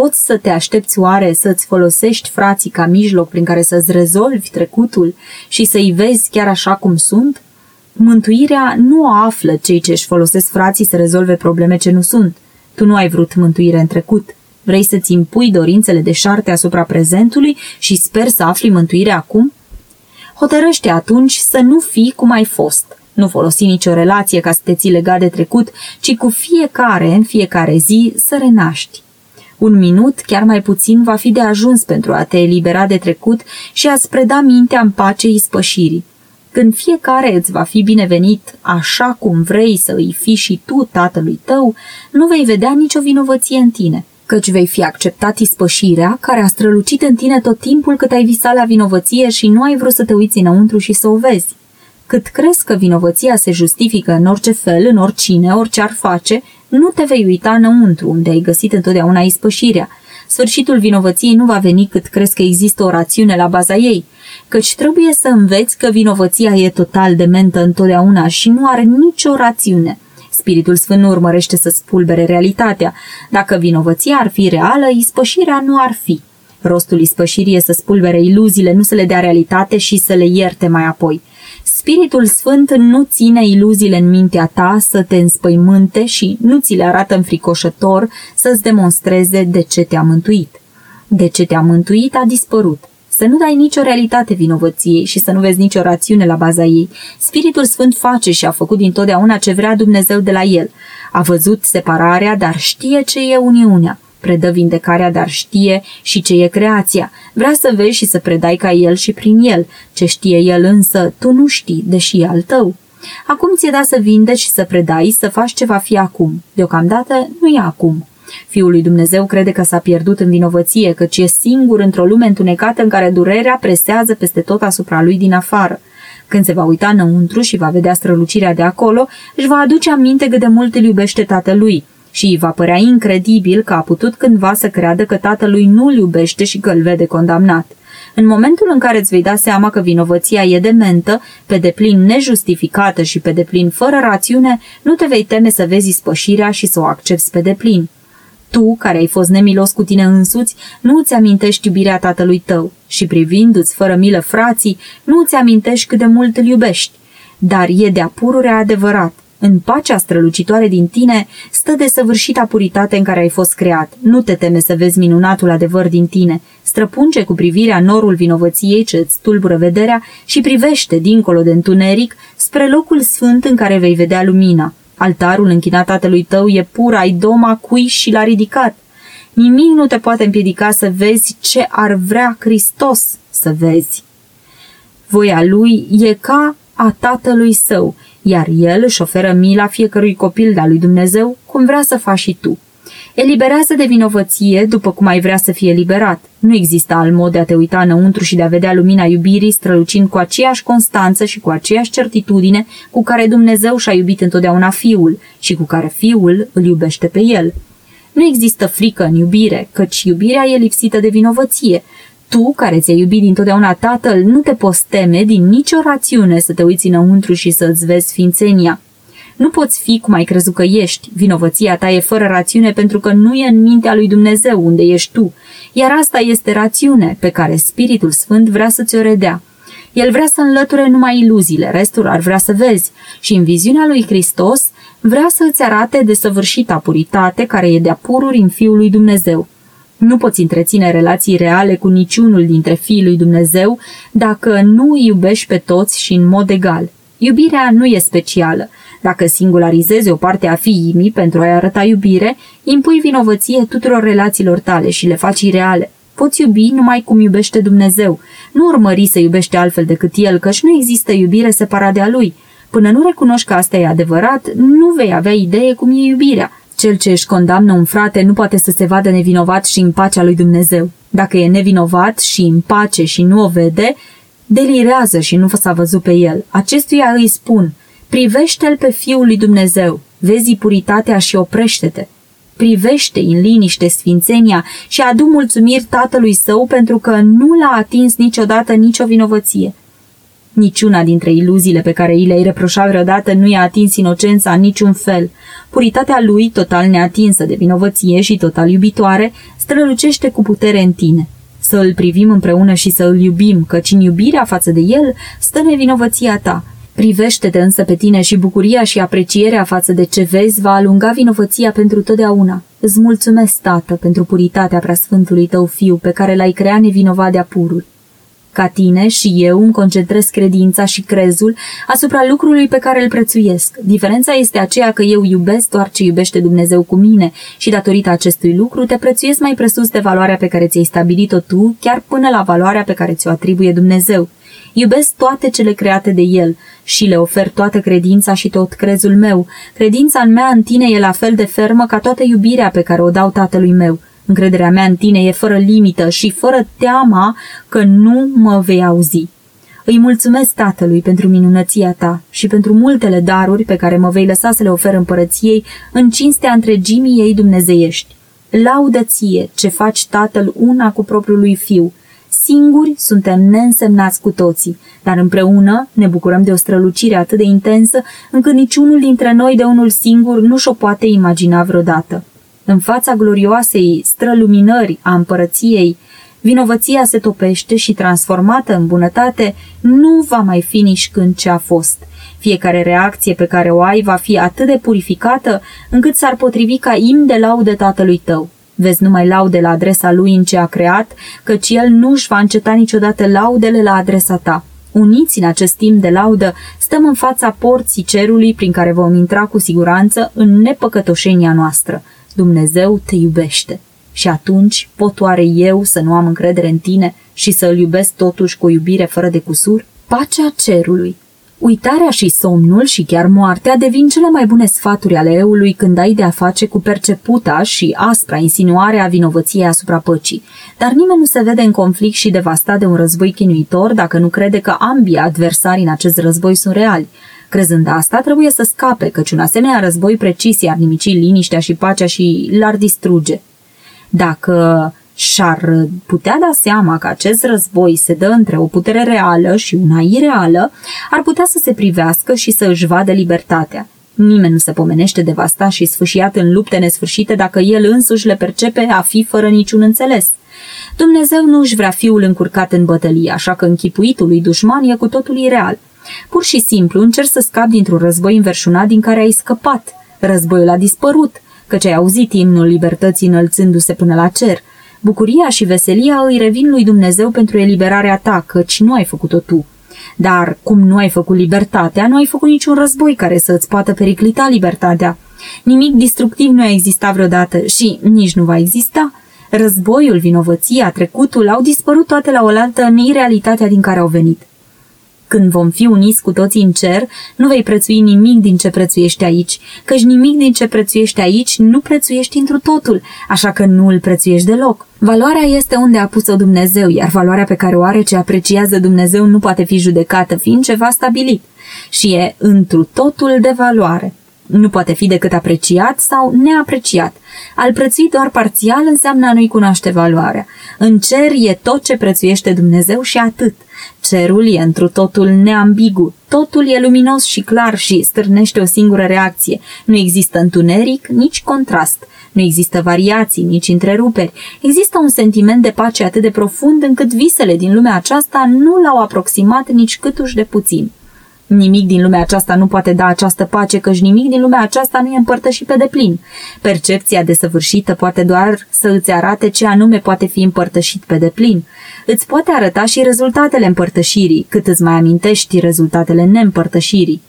Poți să te aștepți oare să-ți folosești frații ca mijloc prin care să-ți rezolvi trecutul și să-i vezi chiar așa cum sunt? Mântuirea nu o află cei ce își folosesc frații să rezolve probleme ce nu sunt. Tu nu ai vrut mântuire în trecut. Vrei să-ți impui dorințele de șarte asupra prezentului și sper să afli mântuire acum? hotărăște atunci să nu fii cum ai fost. Nu folosi nicio relație ca să te ții legat de trecut, ci cu fiecare, în fiecare zi, să renaști. Un minut, chiar mai puțin, va fi de ajuns pentru a te elibera de trecut și a-ți preda mintea în pace ispășirii. Când fiecare îți va fi binevenit așa cum vrei să îi fii și tu tatălui tău, nu vei vedea nicio vinovăție în tine căci vei fi acceptat ispășirea care a strălucit în tine tot timpul cât ai visat la vinovăție și nu ai vrut să te uiți înăuntru și să o vezi. Cât crezi că vinovăția se justifică în orice fel, în oricine, orice ar face, nu te vei uita înăuntru, unde ai găsit întotdeauna ispășirea. Sfârșitul vinovăției nu va veni cât crezi că există o rațiune la baza ei, căci trebuie să înveți că vinovăția e total dementă întotdeauna și nu are nicio rațiune – Spiritul Sfânt nu urmărește să spulbere realitatea. Dacă vinovăția ar fi reală, ispășirea nu ar fi. Rostul ispășirii e să spulbere iluziile, nu să le dea realitate și să le ierte mai apoi. Spiritul Sfânt nu ține iluziile în mintea ta să te înspăimânte și nu ți le arată înfricoșător să-ți demonstreze de ce te-a mântuit. De ce te-a mântuit a dispărut. Să nu dai nicio realitate vinovăției și să nu vezi nicio rațiune la baza ei. Spiritul Sfânt face și a făcut dintotdeauna ce vrea Dumnezeu de la el. A văzut separarea, dar știe ce e uniunea. Predă vindecarea, dar știe și ce e creația. Vrea să vezi și să predai ca el și prin el. Ce știe el însă, tu nu știi, deși e al tău. Acum ți-e dat să vindeci și să predai, să faci ce va fi acum. Deocamdată nu e acum. Fiul lui Dumnezeu crede că s-a pierdut în vinovăție, căci e singur într-o lume întunecată în care durerea presează peste tot asupra lui din afară. Când se va uita înăuntru și va vedea strălucirea de acolo, își va aduce aminte cât de mult îl iubește tatălui și îi va părea incredibil că a putut cândva să creadă că tatălui nu îl iubește și că îl vede condamnat. În momentul în care îți vei da seama că vinovăția e dementă, pe deplin nejustificată și pe deplin fără rațiune, nu te vei teme să vezi spășirea și să o accepti pe deplin. Tu, care ai fost nemilos cu tine însuți, nu îți amintești iubirea tatălui tău și privindu-ți fără milă frații, nu îți amintești cât de mult îl iubești. Dar e de-a pururea adevărat. În pacea strălucitoare din tine stă de săvârșita puritate în care ai fost creat. Nu te teme să vezi minunatul adevăr din tine. Străpunge cu privirea norul vinovăției ce îți tulbură vederea și privește, dincolo de întuneric, spre locul sfânt în care vei vedea lumina. Altarul închinat tatălui tău e pur, ai doma cui și l-a ridicat. Nimic nu te poate împiedica să vezi ce ar vrea Hristos să vezi. Voia lui e ca a tatălui său, iar el își oferă mila fiecărui copil de-a lui Dumnezeu, cum vrea să faci și tu. Eliberează de vinovăție după cum ai vrea să fie liberat. Nu există alt mod de a te uita înăuntru și de a vedea lumina iubirii strălucind cu aceeași constanță și cu aceeași certitudine cu care Dumnezeu și-a iubit întotdeauna Fiul și cu care Fiul îl iubește pe El. Nu există frică în iubire, căci iubirea e lipsită de vinovăție. Tu, care ți-ai iubit dintotdeauna Tatăl, nu te poți teme din nicio rațiune să te uiți înăuntru și să-ți vezi ființenia. Nu poți fi cum ai crezut că ești. Vinovăția ta e fără rațiune pentru că nu e în mintea lui Dumnezeu unde ești tu. Iar asta este rațiune pe care Spiritul Sfânt vrea să ți-o redea. El vrea să înlăture numai iluziile, restul ar vrea să vezi. Și în viziunea lui Hristos vrea să îți arate de săvârșita puritate care e de-a pururi în Fiul lui Dumnezeu. Nu poți întreține relații reale cu niciunul dintre fiii lui Dumnezeu dacă nu îi iubești pe toți și în mod egal. Iubirea nu e specială. Dacă singularizezi o parte a fiimii pentru a-i arăta iubire, impui vinovăție tuturor relațiilor tale și le faci ireale. Poți iubi numai cum iubește Dumnezeu. Nu urmări să iubești altfel decât El, căci nu există iubire separat de a Lui. Până nu recunoști că asta e adevărat, nu vei avea idee cum e iubirea. Cel ce își condamnă un frate nu poate să se vadă nevinovat și în pacea lui Dumnezeu. Dacă e nevinovat și în pace și nu o vede, delirează și nu s-a văzut pe el. Acestuia îi spun, privește-l pe Fiul lui Dumnezeu, vezi puritatea și oprește-te. Privește în liniște sfințenia și adu mulțumiri tatălui său pentru că nu l-a atins niciodată nicio vinovăție. Niciuna dintre iluziile pe care i le-ai reproșat vreodată nu i-a atins inocența în niciun fel. Puritatea lui, total neatinsă de vinovăție și total iubitoare, strălucește cu putere în tine. Să îl privim împreună și să îl iubim, căci în iubirea față de el stă nevinovăția ta. Privește-te însă pe tine și bucuria și aprecierea față de ce vezi va alunga vinovăția pentru totdeauna. Îți mulțumesc, Tată, pentru puritatea preasfântului tău fiu pe care l-ai creat nevinovat de-a purul. Ca tine și eu îmi concentrez credința și crezul asupra lucrului pe care îl prețuiesc. Diferența este aceea că eu iubesc doar ce iubește Dumnezeu cu mine și datorită acestui lucru te prețuiesc mai presus de valoarea pe care ți-ai stabilit-o tu, chiar până la valoarea pe care ți-o atribuie Dumnezeu. Iubesc toate cele create de El și le ofer toată credința și tot crezul meu. Credința în mea în tine e la fel de fermă ca toată iubirea pe care o dau tatălui meu. Încrederea mea în tine e fără limită și fără teama că nu mă vei auzi. Îi mulțumesc Tatălui pentru minunăția ta și pentru multele daruri pe care mă vei lăsa să le ofer împărăției în cinstea întregimii ei dumnezeiești. Laudă ție ce faci Tatăl una cu propriul lui Fiu. Singuri suntem neînsemnați cu toții, dar împreună ne bucurăm de o strălucire atât de intensă încât niciunul dintre noi de unul singur nu și-o poate imagina vreodată în fața glorioasei străluminări a împărăției, vinovăția se topește și transformată în bunătate, nu va mai fi nici când ce a fost. Fiecare reacție pe care o ai va fi atât de purificată încât s-ar potrivi ca im de laudă tatălui tău. Vezi numai laude la adresa lui în ce a creat, căci el nu își va înceta niciodată laudele la adresa ta. Uniți în acest timp de laudă, stăm în fața porții cerului prin care vom intra cu siguranță în nepăcătoșenia noastră. Dumnezeu te iubește. Și atunci pot oare eu să nu am încredere în tine și să îl iubesc totuși cu o iubire fără de cusur? Pacea cerului, Uitarea și somnul și chiar moartea devin cele mai bune sfaturi ale eului când ai de a face cu perceputa și aspra insinuare a vinovăției asupra păcii. Dar nimeni nu se vede în conflict și devastat de un război chinuitor dacă nu crede că ambii adversari în acest război sunt reali. Crezând asta, trebuie să scape, căci un asemenea război precis i-ar nimici liniștea și pacea și l-ar distruge. Dacă și-ar putea da seama că acest război se dă între o putere reală și una ireală, ar putea să se privească și să își vadă libertatea. Nimeni nu se pomenește devastat și sfâșiat în lupte nesfârșite dacă el însuși le percepe a fi fără niciun înțeles. Dumnezeu nu își vrea fiul încurcat în bătălie, așa că închipuitul lui dușman e cu totul ireal. Pur și simplu încerci să scapi dintr-un război înverșunat din care ai scăpat. Războiul a dispărut, căci ai auzit imnul libertății înălțându-se până la cer – Bucuria și veselia îi revin lui Dumnezeu pentru eliberarea ta, căci nu ai făcut-o tu. Dar cum nu ai făcut libertatea, nu ai făcut niciun război care să îți poată periclita libertatea. Nimic destructiv nu a existat vreodată și nici nu va exista. Războiul, vinovăția, trecutul au dispărut toate la oaltă în irealitatea din care au venit. Când vom fi uniți cu toții în cer, nu vei prețui nimic din ce prețuiești aici, căci nimic din ce prețuiești aici nu prețuiești întru totul, așa că nu îl prețuiești deloc. Valoarea este unde a pus-o Dumnezeu, iar valoarea pe care o are ce apreciază Dumnezeu nu poate fi judecată, fiind ceva stabilit și e întru totul de valoare. Nu poate fi decât apreciat sau neapreciat. Al prețui doar parțial înseamnă a nu-i cunoaște valoarea. În cer e tot ce prețuiește Dumnezeu și atât. Cerul e întru totul neambigu, totul e luminos și clar și stârnește o singură reacție. Nu există întuneric, nici contrast. Nu există variații, nici întreruperi. Există un sentiment de pace atât de profund încât visele din lumea aceasta nu l-au aproximat nici câtuși de puțin. Nimic din lumea aceasta nu poate da această pace, căci nimic din lumea aceasta nu e împărtășit pe deplin. Percepția desăvârșită poate doar să îți arate ce anume poate fi împărtășit pe deplin. Îți poate arăta și rezultatele împărtășirii, cât îți mai amintești rezultatele neîmpărtășirii.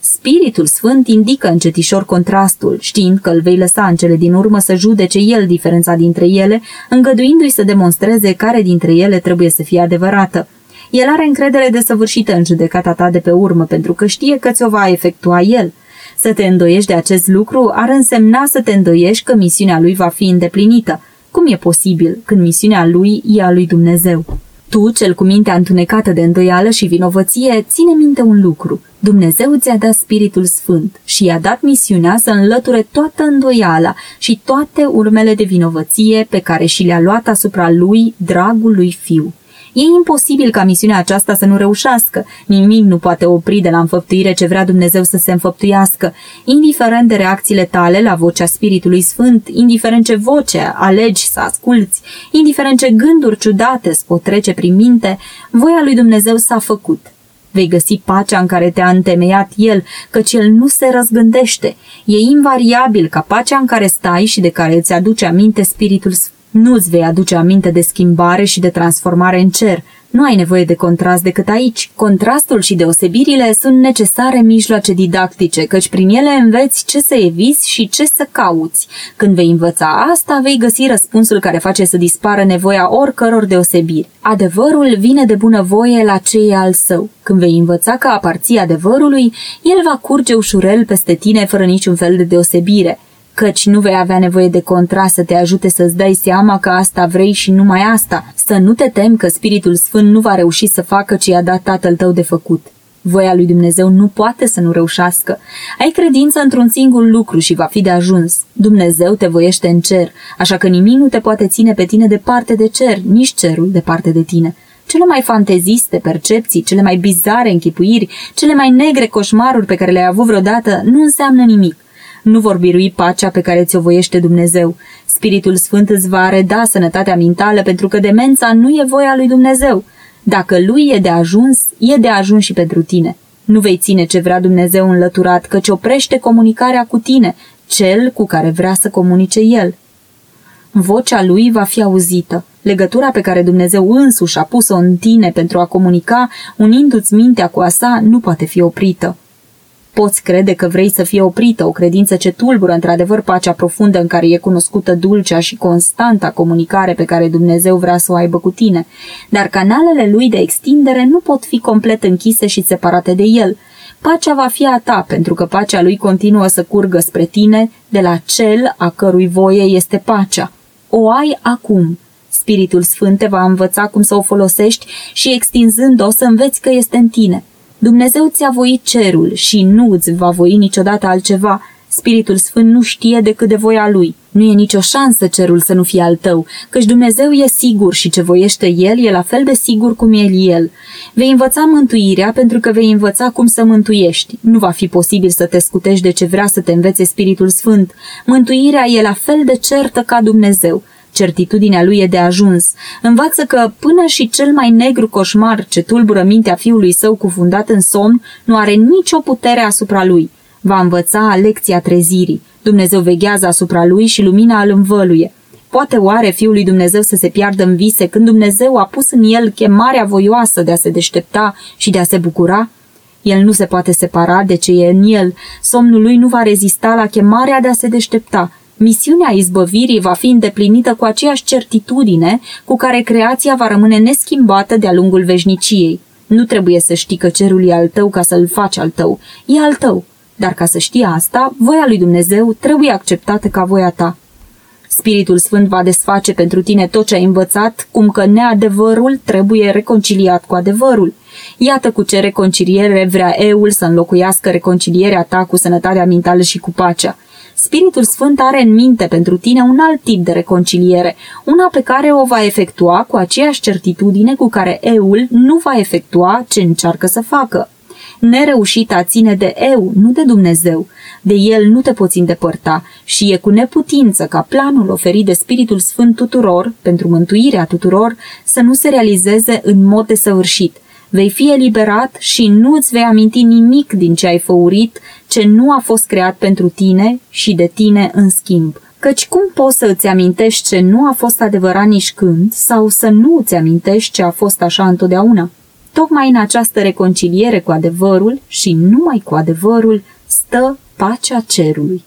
Spiritul Sfânt indică încetișor contrastul, știind că îl vei lăsa în cele din urmă să judece el diferența dintre ele, îngăduindu-i să demonstreze care dintre ele trebuie să fie adevărată. El are încredere desăvârșită în judecata ta de pe urmă, pentru că știe că ți-o va efectua el. Să te îndoiești de acest lucru ar însemna să te îndoiești că misiunea lui va fi îndeplinită. Cum e posibil când misiunea lui e a lui Dumnezeu? Tu, cel cu mintea întunecată de îndoială și vinovăție, ține minte un lucru. Dumnezeu ți-a dat Spiritul Sfânt și i-a dat misiunea să înlăture toată îndoiala și toate urmele de vinovăție pe care și le-a luat asupra lui, dragul lui fiu. E imposibil ca misiunea aceasta să nu reușească. Nimic nu poate opri de la înfăptuire ce vrea Dumnezeu să se înfăptuiască. Indiferent de reacțiile tale la vocea Spiritului Sfânt, indiferent ce voce alegi să asculți, indiferent ce gânduri ciudate îți pot trece prin minte, voia lui Dumnezeu s-a făcut. Vei găsi pacea în care te-a întemeiat El, căci El nu se răzgândește. E invariabil ca pacea în care stai și de care îți aduce aminte Spiritul Sfânt nu-ți vei aduce aminte de schimbare și de transformare în cer. Nu ai nevoie de contrast decât aici. Contrastul și deosebirile sunt necesare mijloace didactice, căci prin ele înveți ce să eviți și ce să cauți. Când vei învăța asta, vei găsi răspunsul care face să dispară nevoia oricăror deosebiri. Adevărul vine de bunăvoie la cei al său. Când vei învăța că aparții adevărului, el va curge ușurel peste tine fără niciun fel de deosebire căci nu vei avea nevoie de contrast să te ajute să-ți dai seama că asta vrei și numai asta, să nu te temi că Spiritul Sfânt nu va reuși să facă ce i-a dat Tatăl tău de făcut. Voia lui Dumnezeu nu poate să nu reușească. Ai credință într-un singur lucru și va fi de ajuns. Dumnezeu te voiește în cer, așa că nimic nu te poate ține pe tine departe de cer, nici cerul departe de tine. Cele mai fanteziste percepții, cele mai bizare închipuiri, cele mai negre coșmaruri pe care le-ai avut vreodată nu înseamnă nimic. Nu vor birui pacea pe care ți-o voiește Dumnezeu. Spiritul Sfânt îți va reda sănătatea mentală pentru că demența nu e voia lui Dumnezeu. Dacă lui e de ajuns, e de ajuns și pentru tine. Nu vei ține ce vrea Dumnezeu înlăturat, căci oprește comunicarea cu tine, cel cu care vrea să comunice El. Vocea lui va fi auzită. Legătura pe care Dumnezeu însuși a pus-o în tine pentru a comunica, unindu-ți mintea cu a sa, nu poate fi oprită. Poți crede că vrei să fie oprită, o credință ce tulbură într-adevăr pacea profundă în care e cunoscută dulcea și constanta comunicare pe care Dumnezeu vrea să o aibă cu tine, dar canalele lui de extindere nu pot fi complet închise și separate de el. Pacea va fi a ta, pentru că pacea lui continuă să curgă spre tine, de la cel a cărui voie este pacea. O ai acum. Spiritul Sfânt te va învăța cum să o folosești și extinzând-o să înveți că este în tine. Dumnezeu ți-a voit cerul și nu îți va voi niciodată altceva. Spiritul Sfânt nu știe decât de voia lui. Nu e nicio șansă cerul să nu fie al tău, căci Dumnezeu e sigur și ce voiește El e la fel de sigur cum e El. Vei învăța mântuirea pentru că vei învăța cum să mântuiești. Nu va fi posibil să te scutești de ce vrea să te învețe Spiritul Sfânt. Mântuirea e la fel de certă ca Dumnezeu. Certitudinea lui e de ajuns. Învață că până și cel mai negru coșmar ce tulbură mintea fiului său cufundat în somn nu are nicio putere asupra lui. Va învăța lecția trezirii. Dumnezeu veghează asupra lui și lumina îl învăluie. Poate oare fiul lui Dumnezeu să se piardă în vise când Dumnezeu a pus în el chemarea voioasă de a se deștepta și de a se bucura? El nu se poate separa de ce e în el. Somnul lui nu va rezista la chemarea de a se deștepta. Misiunea izbăvirii va fi îndeplinită cu aceeași certitudine cu care creația va rămâne neschimbată de-a lungul veșniciei. Nu trebuie să știi că cerul e al tău ca să-l faci al tău. E al tău. Dar ca să știi asta, voia lui Dumnezeu trebuie acceptată ca voia ta. Spiritul Sfânt va desface pentru tine tot ce ai învățat, cum că neadevărul trebuie reconciliat cu adevărul. Iată cu ce reconciliere vrea Eul să înlocuiască reconcilierea ta cu sănătatea mentală și cu pacea. Spiritul Sfânt are în minte pentru tine un alt tip de reconciliere, una pe care o va efectua cu aceeași certitudine cu care eul nu va efectua ce încearcă să facă. Nereușita ține de eu, nu de Dumnezeu. De el nu te poți îndepărta și e cu neputință ca planul oferit de Spiritul Sfânt tuturor, pentru mântuirea tuturor, să nu se realizeze în mod desăvârșit. Vei fi eliberat și nu îți vei aminti nimic din ce ai făurit, ce nu a fost creat pentru tine și de tine în schimb. Căci cum poți să îți amintești ce nu a fost adevărat nici când sau să nu îți amintești ce a fost așa întotdeauna? Tocmai în această reconciliere cu adevărul și numai cu adevărul stă pacea cerului.